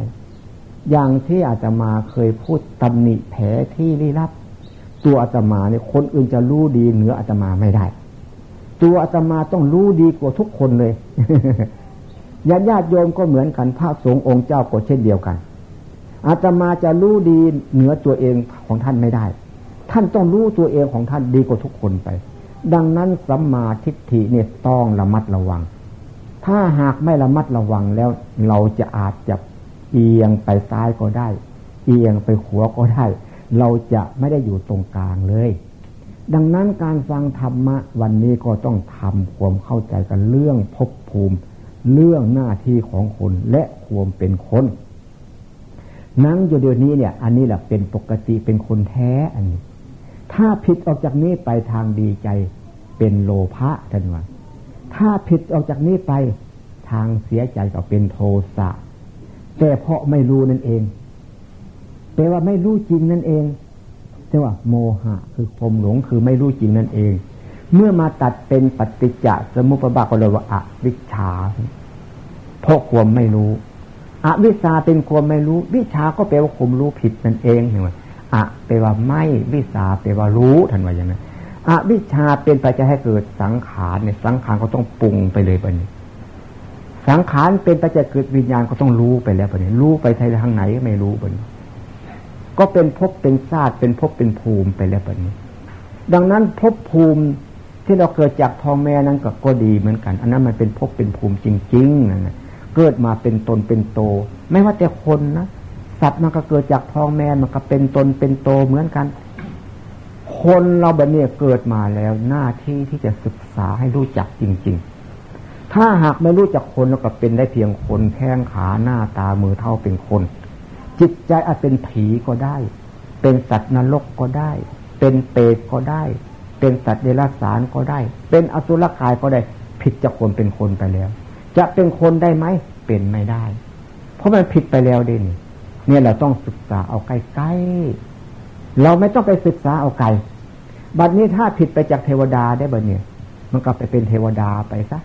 อย่างที่อาจจะมาเคยพูดตำหนิแผลที่ลี้ลับ ตัวอาตมาเนี่ยคนอื่นจะรู้ดีเหนืออาตมาไม่ได้ ตัวอาตมาต้องรู้ดีกว่าทุกคนเลยญาติญาติโยมก็เหมือนกันพระสงฆ์องค์เจ้าก็เช่นเดียวกัน อาตมาจะรู้ดีเหนือตัวเองของท่านไม่ได้ ท่านต้องรู้ตัวเองของท่านดีกว่าทุกคนไป ดังนั้นสัมมาทิฏฐิเนี่ยต้องระมัดระวัง ถ้าหากไม่ระมัดระวังแล้วเราจะอาจจะ เอียงไปซ้ายก็ได้ เอียงไปขวาก็ได้ เราจะไม่ได้อยู่ตรงกลางเลย ดังนั้นการฟังธรรมะวันนี้ก็ต้องทำความเข้าใจกันเรื่องภพภูมิ เรื่องหน้าที่ของคนและความเป็นคนนั่งอยู่เดี๋ยวนี้เนี่ย อันนี้แหละเป็นปกติเป็นคนแท้อันนี้ ถ้าผิดออกจากนี้ไปทางดีใจเป็นโลภะท่านว่าถ้าผิดออกจากนี้ไปทางเสียใจก็เป็นโทสะ แต่เพราะไม่รู้นั่นเองแต่ว่าไม่รู้จริงนั่นเองแต่ว่าโมหะคือผมหลงคือไม่รู้จริงนั่นเอง เมื่อมาตัดเป็นปฏิจจสมุปบาทก็เลยว่าอวิชชาเพราะความไม่รู้อวิชาเป็นความไม่รู้ วิชาก็แปลว่าความรู้ผิดนั่นเองเห็นไหมอะแปลว่าไม่วิชาแปลว่ารู้ทันว่าอย่างนั้นอวิชชาเป็นปัจจัยให้เกิดสังขารเนี่ยสังขารก็ต้องปรุงไปเลยบันนี้ สังขารเป็นปัจจัยเกิดวิญญาณก็ต้องรู้ไปแล้วบันนี้รู้ไปทางไหนไม่รู้บันนี้ก็เป็นภพเป็นชาติเป็นภพเป็นภูมิไปแล้วบันนี้ดังนั้นภพภูมิที่เราเกิดจากพ่อแม่นั้นก็ก็ดีเหมือนกัน อันนั้นมันเป็นภพเป็นภูมิจริงๆนั่นะเกิดมาเป็นตนเป็นโต ไม่ว่าแต่คนนะสัตว์มันก็เกิดจากพ่อแม่มันก็เป็นตนเป็นโตเหมือนกัน คนเราแบบนี้เกิดมาแล้วหน้าที่ที่จะศึกษาให้รู้จักจริง ๆ ถ้าหากไม่รู้จักคนเราก็เป็นได้เพียงคนแข้งขาหน้าตามือเท่าเป็นคน จิตใจอาจเป็นผีก็ได้ เป็นสัตว์นรกก็ได้ เป็นเปรตก็ได้ เป็นสัตว์เดรัจฉานก็ได้ เป็นอสุรกายก็ได้ ผิดจากคนเป็นคนไปแล้ว จะเป็นคนได้ไหมเป็นไม่ได้ เพราะมันผิดไปแล้วเด่นเนี่ยเราต้องศึกษาเอาใกล้ๆเราไม่ต้องไปศึกษาเอาไกลบัดนี้ถ้าผิดไปจากเทวดาได้บัดเนี่ย มันก็ไปเป็นเทวดาไปซะ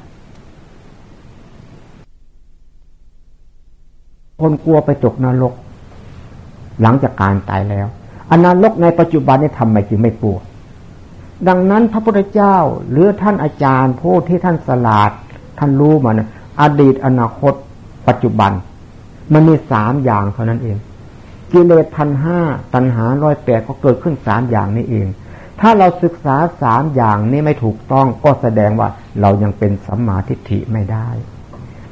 คนกลัวไปตกนรก หลังจากการตายแล้วอนนรกในปัจจุบันนี่ทำไมจึงไม่ปวดดังนั้นพระพุทธเจ้าหรือท่านอาจารย์ผู้ที่ท่านสลาด ท่านรู้มานะอดีตอนาคต ปัจจุบัน มันมีสามอย่างเท่านั้นเอง กิเลสพันห้าตัณหาร้อยแปดก็เกิดขึ้นสามอย่างนี้เองถ้าเราศึกษาสามอย่างนี้ไม่ถูกต้องก็แสดงว่าเรายังเป็นสัมมาทิฏฐิไม่ได้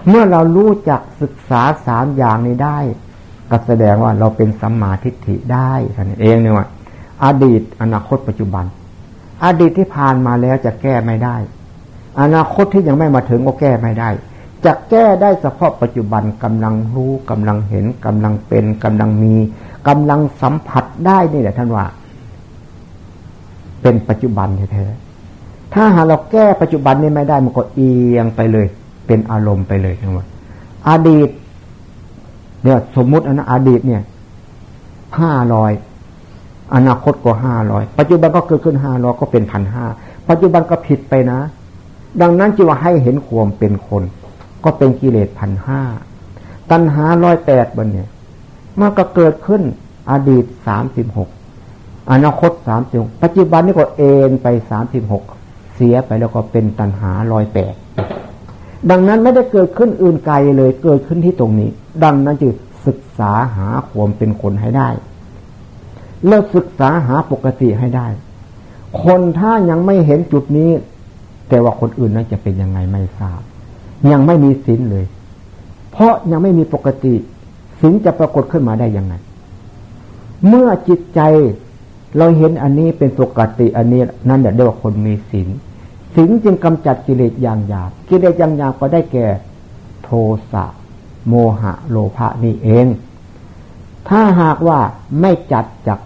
เมื่อเรารู้จักศึกษาสามอย่างนี้ได้ ก็แสดงว่าเราเป็นสัมมาทิฏฐิได้ท่านเองเนี่ยว่าอดีตอนาคตปัจจุบัน อดีตที่ผ่านมาแล้วจะแก้ไม่ได้ อนาคตที่ยังไม่มาถึงก็แก้ไม่ได้ จะแก้ได้เฉพาะปัจจุบันกำลังรู้กำลังเห็นกำลังเป็นกำลังมีกำลังสัมผัสได้นี่แหละท่านว่า เป็นปัจจุบันแท้ๆถ้าหากเราแก้ปัจจุบันนี้ไม่ได้มันก็เอียงไปเลย เป็นอารมณ์ไปเลยทั้งหมดอดีตเนี่ยสมมุติอันอดีตเนี่ยห้าร้อยอนาคตก็ห้าร้อยปัจจุบันก็เกิดขึ้นห้าร้อยก็เป็นพันห้าปัจจุบันก็ผิดไปนะ ดังนั้นจึงว่าให้เห็นความเป็นคน ก็เป็นกิเลสพันห้าตัณหาร้อยแปดบนเนี่ยมันก็เกิดขึ้นอดีตสามสิบหกอนาคตสามสิบปัจจุบันนี่ก็เอ็นไปสามสิบหกเสียไปแล้วก็เป็นตัณหาร้อยแปด ดังนั้นไม่ได้เกิดขึ้นอื่นไกลเลยเกิดขึ้นที่ตรงนี้ ดังนั้นจึงศึกษาหาความเป็นคนให้ได้เลิกศึกษาหาปกติให้ได้ คนถ้ายังไม่เห็นจุดนี้ แต่ว่าคนอื่นนั้นจะเป็นยังไงไม่ทราบ ยังไม่มีศีลเลย เพราะยังไม่มีปกติศีลจะปรากฏขึ้นมาได้ยังไง เมื่อจิตใจเราเห็นอันนี้เป็นปกติอันนี้นั่นเรียกว่าคนมีศีล ศีลจึงกำจัดกิเลสอย่างหยาบกิเลสอย่างหยาบก็ได้แก่ โทสะโมหะโลภะนี่เอง ถ้าหากว่าไม่จัดจาก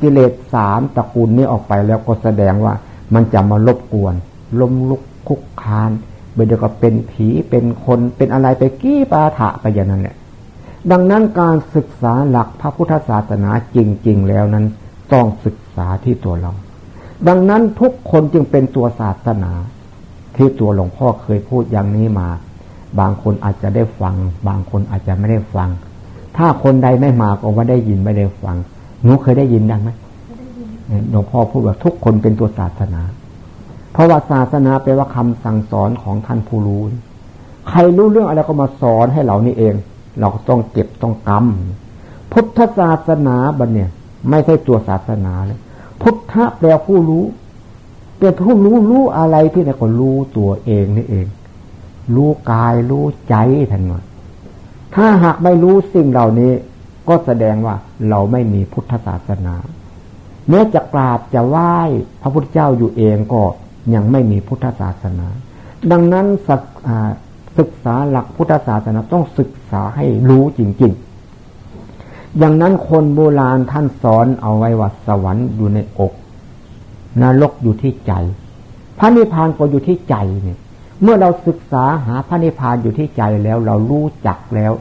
กิเลสสามตระกูลนี้ออกไปแล้วก็แสดงว่ามันจะมารบกวน ล้มลุกคุกคานเดี๋ยวก็เป็นผีเป็นคนเป็นอะไรไปกี้ปาถะไปอย่างนั้นแหละดังนั้นการศึกษาหลักพระพุทธศาสนาจริง ๆ แล้วนั้นต้องศึกษาที่ตัวเรา ดังนั้นทุกคนจึงเป็นตัวศาสนา ที่ตัวหลวงพ่อเคยพูดอย่างนี้มา บางคนอาจจะได้ฟัง บางคนอาจจะไม่ได้ฟัง ถ้าคนใดไม่มาก็ว่าได้ยินไม่ได้ฟังหนูเคยได้ยินดังไหมหลวงพ่อพูดว่าทุกคนเป็นตัวศาสนา เพราะว่าศาสนาแปลว่าคำสั่งสอนของท่านผู้รู้ใครรู้เรื่องอะไรก็มาสอนให้เรานี่เอง เราก็ต้องเก็บต้องกรรมพุทธศาสนาบันเนี่ย ไม่ใช่ตัวศาสนาเลย พุทธะแปลผู้รู้เป็นผู้รู้รู้อะไรที่ไหนก็รู้ตัวเองนี่เอง รู้กายรู้ใจท่านว่าถ้าหากไม่รู้สิ่งเหล่านี้ ก็แสดงว่าเราไม่มีพุทธศาสนาแม้จะกราบจะไหว้พระพุทธเจ้าอยู่เองก็ยังไม่มีพุทธศาสนา ดังนั้นศึกษาหลักพุทธศาสนาต้องศึกษาให้รู้จริงๆ อย่างนั้นคนโบราณท่านสอนเอาไว้ว่าสวรรค์อยู่ในอกนรกอยู่ที่ใจ พระนิพพานก็อยู่ที่ใจเนี่ย เมื่อเราศึกษาหาพระนิพพานอยู่ที่ใจแล้ว เรารู้จักแล้ว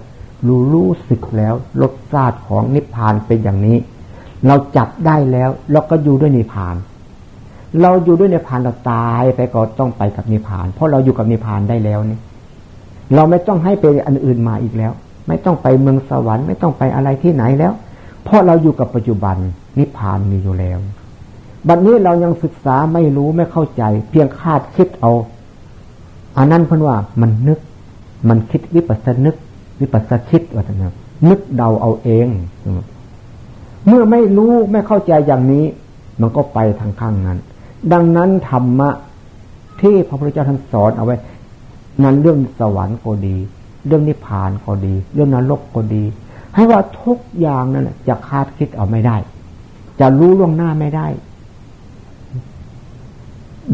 รู้รู้สึกแล้วรสชาติของนิพพานเป็นอย่างนี้ เราจับได้แล้วเราก็อยู่ด้วยนิพพาน เราอยู่ด้วยนิพพานเราตายไปก็ต้องไปกับนิพพาน เพราะเราอยู่กับนิพพานได้แล้วนี่เราไม่ต้องให้ไปอันอื่นมาอีกแล้ว ไม่ต้องไปเมืองสวรรค์ไม่ต้องไปอะไรที่ไหนแล้ว เพราะเราอยู่กับปัจจุบันนิพพานมีอยู่แล้ว บัดนนี้เรายังศึกษาไม่รู้ไม่เข้าใจ เพียงคาดคิดเอาอันนั้นเพิ่นว่ามันนึก มันคิดวิปัสสนึก วิปัสสคิดว่าท่านนึกเดาเอาเอง เมื่อไม่รู้ไม่เข้าใจอย่างนี้ มันก็ไปทางข้างนั้น ดังนั้นธรรมะที่พระพุทธเจ้าท่านสอนเอาไว้ นั้นเรื่องสวรรค์ก็ดี เรื่องนิพพานก็ดี เรื่องนรกก็ดี ให้ว่าทุกอย่างนั่นจะคาดคิดเอาไม่ได้ จะรู้ล่วงหน้าไม่ได้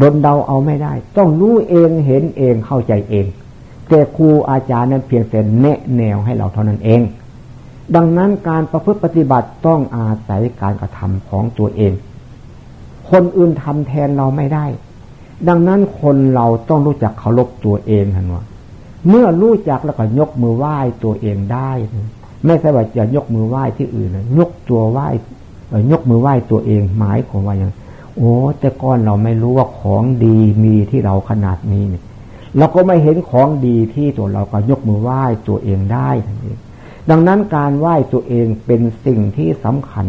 ดนเดาเอาไม่ได้ ต้องรู้เองเห็นเองเข้าใจเองแต่ครูอาจารย์นั้นเพียงแต่แนะแนวให้เราเท่านั้นเอง ดังนั้นการประพฤติปฏิบัติต้องอาศัยการกระทำของตัวเอง คนอื่นทำแทนเราไม่ได้ ดังนั้นคนเราต้องรู้จักเคารพตัวเองทันว่า เมื่อรู้จักแล้วก็ยกมือไหว้ตัวเองได้ ไม่ใช่ว่าจะยกมือไหว้ที่อื่นนะยกตัวไหว้ยกมือไหว้ตัวเองหมายของว่าอย่างโอ้แต่ก่อนเราไม่รู้ว่าของดีมีที่เราขนาดนี้เนี่ยเราก็ไม่เห็นของดีที่ตัวเราก็ยกมือไหว้ตัวเองได้ทันทีดังนั้นการไหว้ตัวเองเป็นสิ่งที่สำคัญ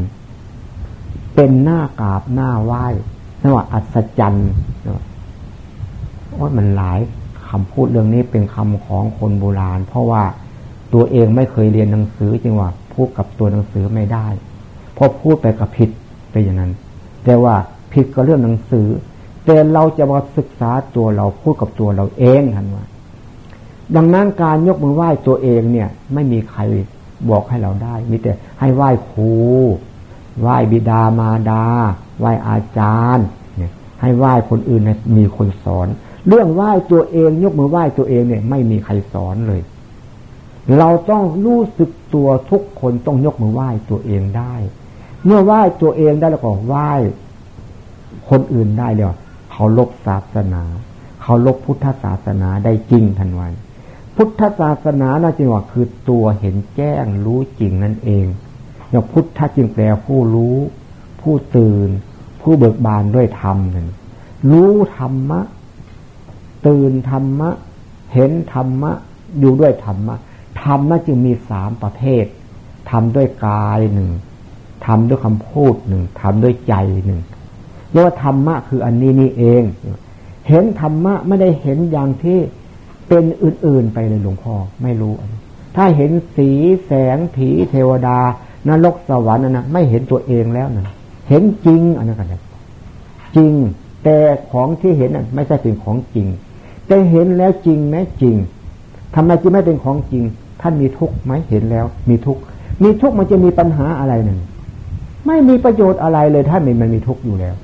เป็นหน้ากราบหน้าไหว้นว่าอัศจรรย์ว่ามันหลาย คำพูดเรื่องนี้เป็นคำของคนโบราณ เพราะว่าตัวเองไม่เคยเรียนหนังสือจึงว่าพูดกับตัวหนังสือไม่ได้เพราะพูดไปกับผิดไปอย่างนั้น แต่ว่าผิดก็เรื่องหนังสือ แต่เราจะมาศึกษาตัวเราพูดกับตัวเราเองทันว่า ดังนั้นการยกมือไหว้ตัวเองเนี่ย ไม่มีใครบอกให้เราได้ มีแต่ให้ไหว้ครูไหว้บิดามารดา ไหว้อาจารย์เนี่ยให้ไหว้คนอื่นเนี่ยมีคนสอน เรื่องไหว้ตัวเองยกมือไหว้ตัวเองเนี่ย ไม่มีใครสอนเลย เราต้องรู้สึกตัวทุกคนต้องยกมือไหว้ตัวเองได้ เมื่อไหว้ตัวเองได้แล้วก็ไหว้คนอื่นได้เดียวเขาลบศาสนา เขาลบพุทธศาสนาได้จริงทันวันพุทธศาสนาน่าจริงว่าคือตัวเห็นแจ้งรู้จริงนั่นเองอย่างพุทธจึงแปลผู้รู้ ผู้ตื่น ผู้เบิกบานด้วยธรรมนั่นรู้ธรรมะ ตื่นธรรมะ เห็นธรรมะ อยู่ด้วยธรรมะ ธรรมะจึงมีสามประเภททำด้วยกายหนึ่งทำด้วยคำพูดหนึ่งทำด้วยใจหนึ่งเรียกว่าธรรมะคืออันนี้นี่เอง เห็นธรรมะไม่ได้เห็นอย่างที่เป็นอื่นๆไปเลยหลวงพ่อไม่รู้ ถ้าเห็นสีแสงผีเทวดา นรกสวรรค์นะไม่เห็นตัวเองแล้วนะเห็นจริงอันนั้นกันจริงแต่ของที่เห็นน่ะไม่ใช่เป็นของจริง แต่เห็นแล้วจริงไหมจริงทำไมจึงไม่เป็นของจริง ท่านมีทุกข์ไหมเห็นแล้ว มีทุกข์มีทุกข์มันจะมีปัญหาอะไรหนึ่ง ไม่มีประโยชน์อะไรเลยถ้ามันมันมีทุกข์อยู่แล้ว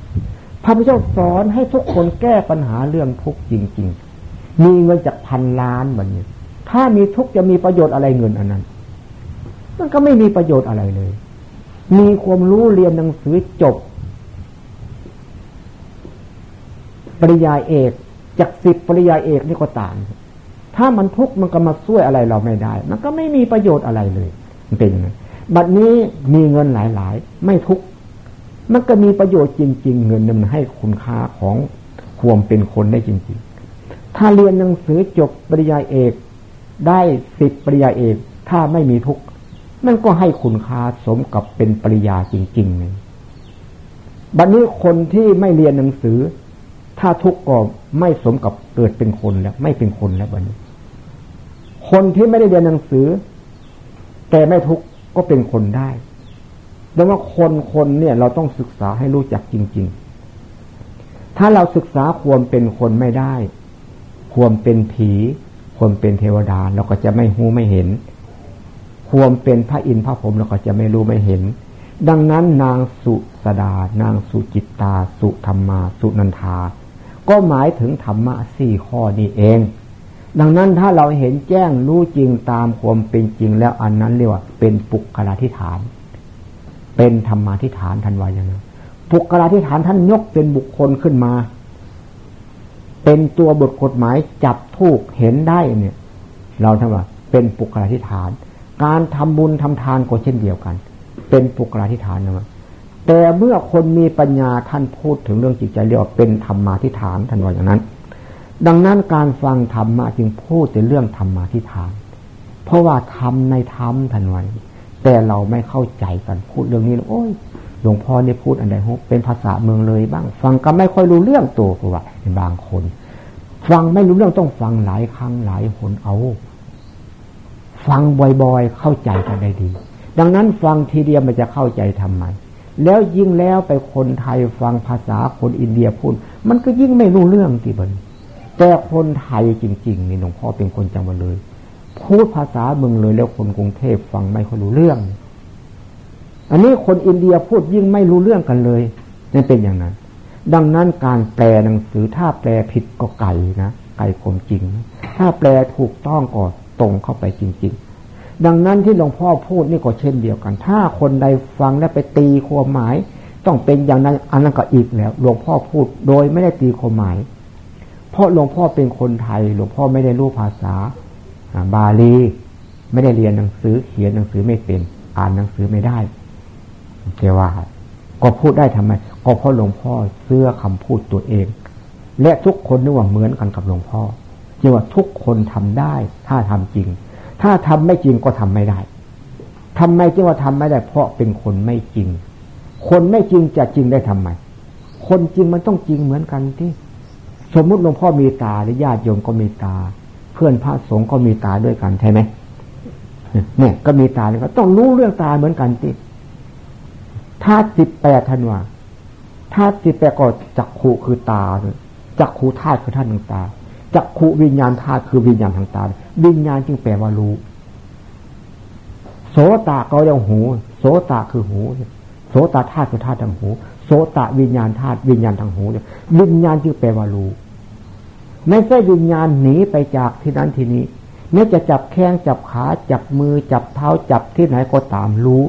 พระพุทธเจ้าสอนให้ทุกคนแก้ปัญหาเรื่องทุกข์จริง ๆ มีเงินจากพันล้านแบบนี้ ถ้ามีทุกข์จะมีประโยชน์อะไรเงินอันนั้น มันก็ไม่มีประโยชน์อะไรเลย มีความรู้เรียนหนังสือจบ ปริยายเอก จากสิบปริยายเอกนี่ก็ต่างถ้ามันทุกข์มันก็มาช่วยอะไรเราไม่ได้ มันก็ไม่มีประโยชน์อะไรเลยเป็นยังไงบัดนี้มีเงินหลาย ๆ ไม่ทุกข์มันก็มีประโยชน์จริง ๆ เงินมันให้คุณค่าของความเป็นคนได้จริง ๆ ถ้าเรียนหนังสือจบปริญญาเอกได้สิบปริญญาเอก ถ้าไม่มีทุกข์มันก็ให้คุณค่าสมกับเป็นปริญญาจริงๆเลยบัดนี้คนที่ไม่เรียนหนังสือ ถ้าทุกข์ก็ไม่สมกับเกิดเป็นคนแล้ว ไม่เป็นคนแล้วบัดนี้ คนที่ไม่ได้เรียนหนังสือ แต่ไม่ทุกข์ก็เป็นคนได้ดังว่าคนคนเนี่ยเราต้องศึกษาให้รู้จักจริง ๆ ถ้าเราศึกษาควรเป็นคนไม่ได้ ควรเป็นผีควรเป็นเทวดาเราก็จะไม่หูไม่เห็น ควรเป็นพระอินทร์พระพรหมเราก็จะไม่รู้ไม่เห็น ดังนั้นนางสุสดา นางสุจิตตา สุธรรมา สุนันทา ก็หมายถึงธรรมะสี่ข้อนี้เอง ดังนั้นถ้าเราเห็นแจ้งรู้จริงตามความเป็นจริงแล้วอันนั้นเรียกว่า เป็นปุกคลาธิฐาน เป็นธรรมาทิฏฐานทันวายังบุกคลาธิฐานท่านยกเป็นบุคคลขึ้นมา เป็นตัวบทกฎหมายจับทูกเห็นได้เนี่ย เราทำว่าเป็นปุกลาธิฐาน การทำบุญทำทานก็เช่นเดียวกัน เป็นปุกลาธิฐานนะ แต่เมื่อคนมีปัญญาท่านพูดถึงเรื่องจิตใจเรียกว่าเป็นธรรมาทิฏฐานทันว่าอย่างนั้น ดังนั้นการฟังธรรมะจึงพูดในเรื่องธรรมาทิฏฐาน เพราะว่าธรรมในธรรมทันวันแต่เราไม่เข้าใจกันพูดเรื่องนี้โอ้ยหลวงพ่อเนี่พูดอันใดฮุเป็นภาษาเมืองเลยบ้าง ฟังก็ไม่ค่อยรู้เรื่องตัวกว่าบางคน ฟังไม่รู้เรื่องต้องฟังหลายครั้งหลายหนเอา ฟังบ่อยๆเข้าใจกันได้ดี ดังนั้นฟังทีเดียวมันจะเข้าใจทำไม แล้วยิ่งแล้วไปคนไทยฟังภาษาคนอินเดียพูดมันก็ยิ่งไม่รู้เรื่องที่บันแต่คนไทยจริง ๆ นี่หลวงพ่อเป็นคนจังหวัดเลย พูดภาษาเมืองเลยแล้วคนกรุงเทพฟังไม่ค่อยรู้เรื่อง อันนี้คนอินเดียพูดยิ่งไม่รู้เรื่องกันเลยนั่นเป็นอย่างนั้น ดังนั้นการแปลหนังสือถ้าแปลผิดก็ไก่นะไก่ความจริง ถ้าแปลถูกต้องก็ตรงเข้าไปจริง ๆ ดังนั้นที่หลวงพ่อพูดนี่ก็เช่นเดียวกัน ถ้าคนใดฟังแล้วไปตีความหมาย ต้องเป็นอย่างนั้นอันนั้นก็อีกแล้ว หลวงพ่อพูดโดยไม่ได้ตีความหมาย เพราะหลวงพ่อเป็นคนไทย หลวงพ่อไม่ได้รู้ภาษาบาลี ไม่ได้เรียนหนังสือเขียนหนังสือไม่เป็น อ่านหนังสือไม่ได้แต่ว่า ก็พูดได้ทำไม ก็เพราะหลวงพ่อเสื้อคำพูดตัวเอง และทุกคนนึกว่าเหมือนกันกับหลวงพ่อจึงว่าทุกคนทำได้ ถ้าทำจริง ถ้าทำไม่จริงก็ทำไม่ได้ทำไมจึงว่าทำไม่ได้ เพราะเป็นคนไม่จริง คนไม่จริงจะจริงได้ทำไม คนจริงมันต้องจริงเหมือนกันที่ สมมุติหลวงพ่อมีตาหรือญาติโยมก็มีตา เพื่อนพระสงฆ์ก็มีตาด้วยกันใช่ไหมเนี่ยก็มีตาเลยก็ต้องรู้เรื่องตาเหมือนกันที่ธาตุสิบแปดท่านว่าธาตุสิบแปดก็จักขูคือตาจักขูธาตุคือธาตุทางตา จักขูวิญญาณธาตุคือวิญญาณทางตา วิญญาณจึงแปลว่ารู้ โสตาก็ยังหู โสตาคือหู โสตาธาตุคือธาตุทางหู โสตะวิญญาณธาตุวิญญาณทางหูเนี่ยวิญญาณจึงแปลว่ารู้ไม่ใช่วิญญาณหนีไปจากที่นั้นที่นี้แม้จะจับแข้งจับขาจับมือจับเท้าจับที่ไหนก็ตามรู้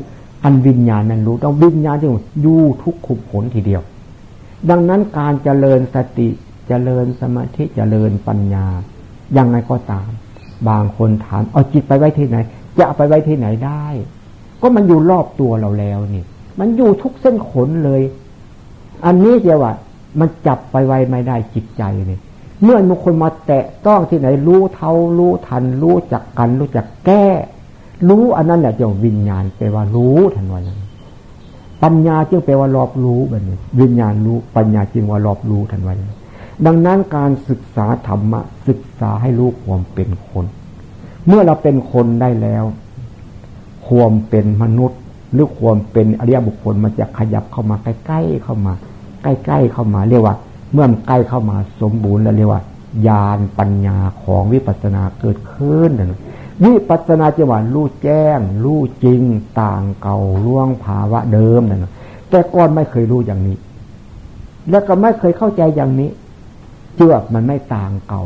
อันวิญญาณนั้นรู้ต้องวิญญาณที่อยู่ทุกขุมผลทีเดียว ดังนั้นการเจริญสติ จริญสมาธิเจริญปัญญา ยังไงก็ตาม บางคนถามเอาจิตไปไว้ที่ไหน จะไปไว้ที่ไหนได้ ก็มันอยู่รอบตัวเราแล้วนี่ มันอยู่ทุกเส้นขนเลย อันนี้เดียวว่ามันจับไปไว้ไม่ได้จิตใจเนี่ยเมื่อมีคนมาแตะต้องที่ไหนรู้เท่ารู้ทัน รู้จักกัน รู้จักแก้ รู้อันนั้นแหละจะวิญญาณแปลว่ารู้ทันวันนั้นปัญญาจึงแปลว่ารอบรู้แบบนี้วิญญาณรู้ ปัญญาจึงว่ารอบรู้ทันวัน ดังนั้นการศึกษาธรรมะ ศึกษาให้รู้ความเป็นคน เมื่อเราเป็นคนได้แล้ว ความเป็นมนุษย์ หรือความเป็นอริยบุคคลมันจะขยับเข้ามาใกล้ๆเข้ามา ใกล้ๆเข้ามาเรียกว่า เมื่อมันใกล้เข้ามาสมบูรณ์แล้วเรียกว่าญาณปัญญาของวิปัสสนาเกิดขึ้นนะวิปัสสนาจังหวะรู้แจ้ง รู้จริงต่างเก่าล่วงภาวะเดิมนั่นแต่ก่อนไม่เคยรู้อย่างนี้ แล้วก็ไม่เคยเข้าใจอย่างนี้ เจือกมันไม่ต่างเก่า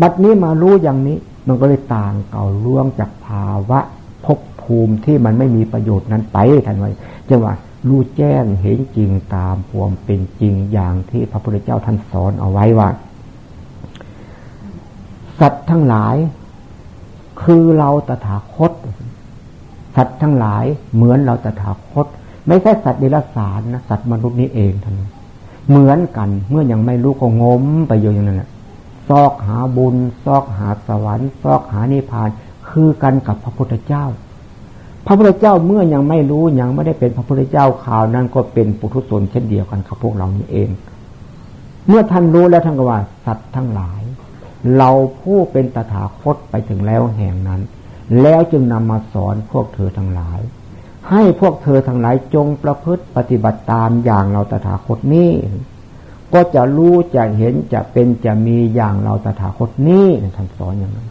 บัดนี้มารู้อย่างนี้ มันก็เลยต่างเก่าล่วงจากภาวะภพภูมิที่มันไม่มีประโยชน์นั้นไปทันไว้จังหวะรู้แจ้งเห็นจริงตามความเป็นจริงอย่างที่พระพุทธเจ้าท่านสอนเอาไว้ว่า สัตว์ทั้งหลาย คือเราตถาคต สัตว์ทั้งหลายเหมือนเราตถาคต ไม่ใช่สัตว์เดรัจฉานนะสัตว์มนุษย์นี้เองท่าน เหมือนกัน เมื่อยังไม่รู้ก็งมไปอยู่อย่างนั้นแหละซอกหาบุญ ซอกหาสวรรค์ ซอกหานิพพาน คือกันกับพระพุทธเจ้า พระพุทธเจ้าเมื่อยังไม่รู้ยังไม่ได้เป็นพระพุทธเจ้าข่าวนั้นก็เป็นปุถุชนเช่นเดียวกันกับพวกเรานี่เอง เมื่อท่านรู้แล้วท่านก็ว่าสัตว์ทั้งหลาย เราผู้เป็นตถาคตไปถึงแล้วแห่งนั้น แล้วจึงนำมาสอนพวกเธอทั้งหลาย ให้พวกเธอทั้งหลายจงประพฤติปฏิบัติตามอย่างเราตถาคตนี้ก็จะรู้จะเห็นจะเป็นจะมีอย่างเราตถาคตนี้ท่านสอนอย่างนั้น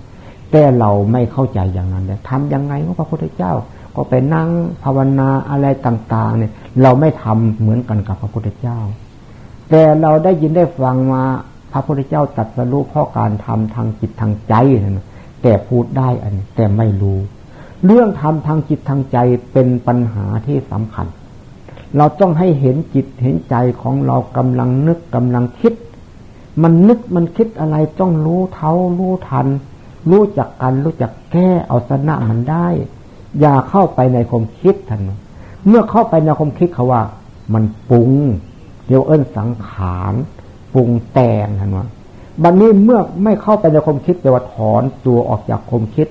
แต่เราไม่เข้าใจอย่างนั้นเลยทำยังไงพระพุทธเจ้า ก็ไปนั่งภาวนาอะไรต่าง ๆ เนี่ย เราไม่ทำเหมือนกันกับพระพุทธเจ้า แต่เราได้ยินได้ฟังมาพระพุทธเจ้าตัดสรู้เพราะการทำทางจิตทางใจนะแต่พูดได้อันแต่ไม่รู้ เรื่องทำทางจิตทางใจเป็นปัญหาที่สำคัญ เราต้องให้เห็นจิตเห็นใจของเรากำลังนึกกำลังคิด มันนึกมันคิดอะไรต้องรู้เท่ารู้ทัน รู้จักกันรู้จักแก้เอาชนะมันได้ อย่าเข้าไปในความคิดทันเมื่อเข้าไปในความคิดเขาว่า มันปรุงเดี๋ยวเอิ้นสังขารปรุงแต่งทันว่าบัดนนี้เมื่อไม่เข้าไปในความคิดแต่ว่าถอนตัวออกจากความคิด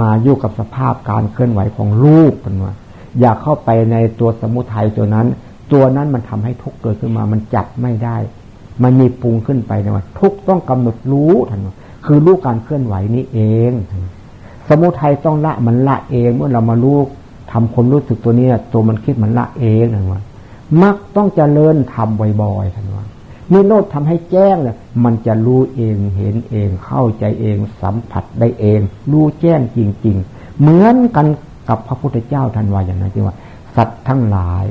มาอยู่กับสภาพการเคลื่อนไหวของรูปกันว่าอย่าเข้าไปในตัวสมุทัยตัวนั้น ตัวนั้นมันทำให้ทุกข์เกิดขึ้นมา มันจับไม่ได้ มันมีปรุงขึ้นไปนะว่าทุกต้องกำหนดรู้ทันว่าคือรู้การเคลื่อนไหวนี้เอง สมุทัยต้องละมันละเอง เมื่อเรามารู้ทำคนรู้สึกตัวนี้ตัวมันคิดมันละเองนะว่ามักต้องเจริญทำบ่อยๆทันว่า นิโรธทำให้แจ้งเลยมันจะรู้เองเห็นเอง เข้าใจเองสัมผัสได้เอง รู้แจ้งจริง ๆ เหมือนกันกับพระพุทธเจ้าท่านว่าอย่างนั้นจริงว่า สัตว์ทั้งหลาย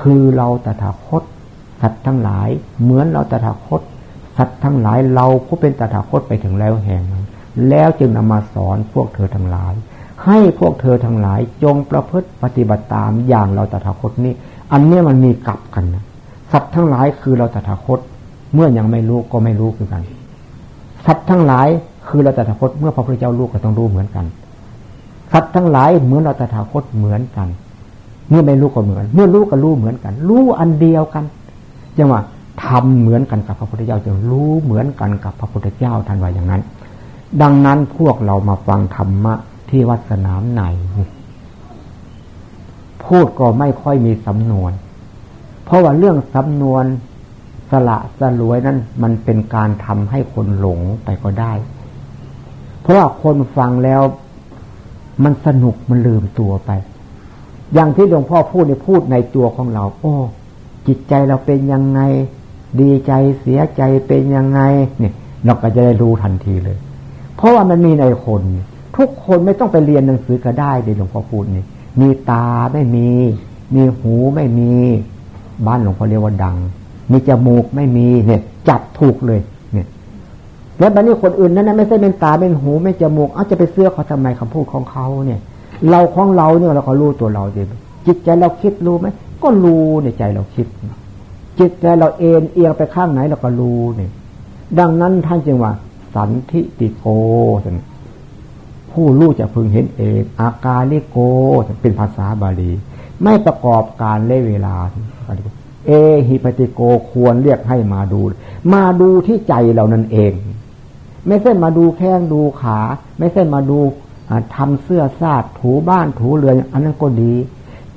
คือเราตถาคต สัตว์ทั้งหลาย เหมือนเราตถาคต สัตว์ทั้งหลายเราผู้เป็นตถาคตไปถึงแล้วแห่งนั้นแล้วจึงนำมาสอนพวกเธอทั้งหลาย ให้พวกเธอทั้งหลายจงประพฤติปฏิบัติตามอย่างเราตถาคตนี้ อันนี้มันมีกลับกันนะ สัตว์ทั้งหลายคือเราตถาคต เมื่อยังไม่รู้ก็ไม่รู้คือกันสัตว์ทั้งหลายคือเราตถาคต เมื่อพระพุทธเจ้ารู้ก็ต้องรู้เหมือนกันสัตว์ทั้งหลายเหมือนเราตถาคตเหมือนกัน เมื่อไม่รู้ก็เหมือน เมื่อรู้ก็รู้เหมือนกัน รู้อันเดียวกันจังว่าทำเหมือนกันกับพระพุทธเจ้าจะรู้เหมือนกันกับพระพุทธเจ้าท่านว่าอย่างนั้น ดังนั้นพวกเรามาฟังธรรมะที่วัดสนามไหนพูดก็ไม่ค่อยมีสำนวน เพราะว่าเรื่องสำนวนสละสลวยนั้นมันเป็นการทำให้คนหลงไปก็ได้ เพราะว่าคนฟังแล้วมันสนุกมันลืมตัวไป อย่างที่หลวงพ่อพูดในพูดในตัวของเรา โอ้ จิตใจเราเป็นยังไง ดีใจเสียใจเป็นยังไงเนี่ยเราก็จะได้รู้ทันทีเลย เพราะว่ามันมีในคน ทุกคนไม่ต้องไปเรียนหนังสือก็ได้เดยหลวงพ่อพูดนี่มีตาไม่มี มีหูไม่มี บ้านหลวงพ่อเรียกว่าดัง มีจมูกไม่มีเนี่ย จับถูกเลย เนี่ย แล้วบัดนี้คนอื่นนั้นไม่ใช่เป็นตาเป็นหูไม่จมูกเอาจะไปเสื้อเขาทำไมคำพูดของเขาเนี่ย เราของเราเนี่ยเราก็รู้ตัวเราเองจิตใจเราคิดรู้ไหมก็รู้ในใจเราคิด จิตใจเราเอ็นเอียงไปข้างไหนเราก็รู้เนี่ย ดังนั้นท่านจึงว่า สันทิติโกผู้รู้จะพึงเห็นเอง อากาลิโกเป็นภาษาบาลี ไม่ประกอบการเล่เวลาเอหิปติโกควรเรียกให้มาดู มาดูที่ใจเรานั่นเอง ไม่ใช่มาดูแข้งดูขา ไม่ใช่มาดูทำเสื้อซาดถูบ้านถูเรือนอันนั้นก็ดี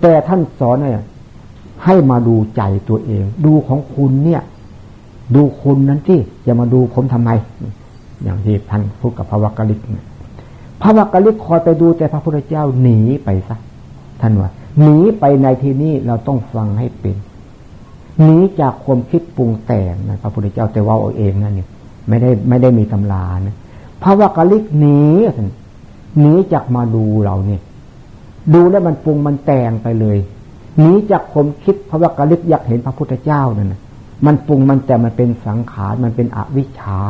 แต่ท่านสอนเนี่ยให้มาดูใจตัวเอง ดูของคุณเนี่ย ดูคุณนั้นที่จะมาดูผมทำไม อย่างที่ท่านพูดกับพระวักกลิกพระวักกลิกคอยไปดูแต่พระพุทธเจ้าหนีไปซะท่านว่า หนีไปในที่นี้เราต้องฟังให้เป็นหนีจากความคิดปรุงแต่งนะพระพุทธเจ้าแต่ว่าเอาเองนั่นเนี่ยไม่ได้ไม่ได้มีตำรานะพระวกลิกหนีหนีจากมาดูเราเนี่ย ดูแล้วมันปรุงมันแต่งไปเลยหนีจากผมคิดพระวกลิกอยากเห็นพระพุทธเจ้านั่นนะมันปรุงมันแต่มันเป็นสังขารมันเป็นอวิชชา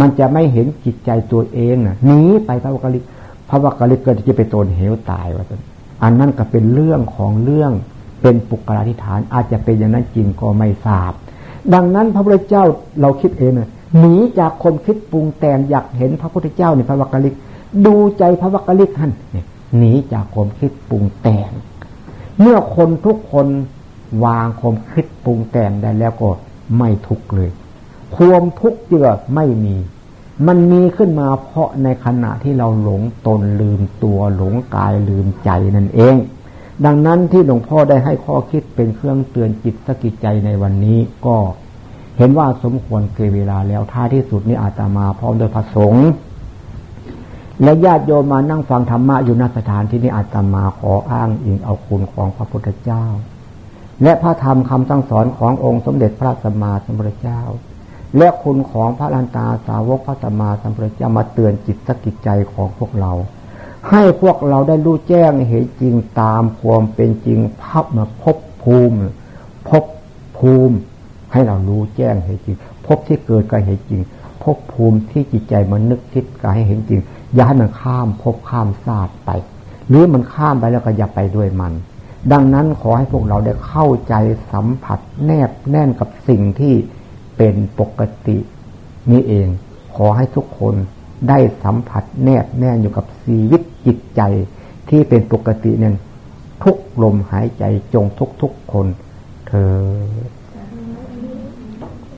มันจะไม่เห็นจิตใจตัวเองน่ะหนีไปพระวกลิกพระวกลิกก็จะไปโตนเหวตายว่า อันนั้นก็เป็นเรื่องของเรื่องเป็นปุกราธิฐาน อาจจะเป็นอย่างนั้นจริงก็ไม่ทราบ ดังนั้นพระพุทธเจ้าเราคิดเองนะหนีจากคนคิดปรุงแต่งอยากเห็นพระพุทธเจ้าในพระวักกลิก ดูใจพระวักกลิกท่านหนีจากความคิดปรุงแต่ง เมื่อคนทุกคนวางความคิดปรุงแต่งได้แล้วก็ไม่ทุกข์เลย ความทุกข์เจือไม่มี มันมีขึ้นมาเพราะในขณะที่เราหลงตนลืมตัวหลงกายลืมใจนั่นเอง ดังนั้นที่หลวงพ่อได้ให้ข้อคิดเป็นเครื่องเตือนจิตสกิจใจในวันนี้ก็เห็นว่าสมควรเกิเวลาแล้วท้าที่สุดนี้อาตมาพร้อมโดยพระสงฆ์และญาติโยมมานั่งฟังธรรมะอยู่ณสถานที่นี้อาตมาขออ้างอิงเอาคุณของพระพุทธเจ้า และพระธรรมคำสั่งสอนขององค์สมเด็จพระสัมมาสัมพุทธเจ้า และคุณของพระลันตาสาวกพระสัมมาสัมพุทธเจ้ามาเตือนจิตสกิจใจของพวกเรา ให้พวกเราได้รู้แจ้งเห็นจริงตามความเป็นจริงภาพมาพบภูมิพบภูมิให้เรารู้แจ้งเห็นจริง พบที่เกิดก็เห็นจริง พบภูมิที่จิตใจมันนึกคิดก็ให้เห็นจริง อย่าให้มันข้ามพบข้ามศาสตร์ไป หรือมันข้ามไปแล้วก็อย่าไปด้วยมัน ดังนั้นขอให้พวกเราได้เข้าใจสัมผัสแนบแน่นกับสิ่งที่ เป็นปกตินี่เอง ขอให้ทุกคนได้สัมผัสแนบแน่อยู่กับชีวิตจิตใจ ที่เป็นปกติเนี่ยทุกลมหายใจจงทุกทุกคนเธอ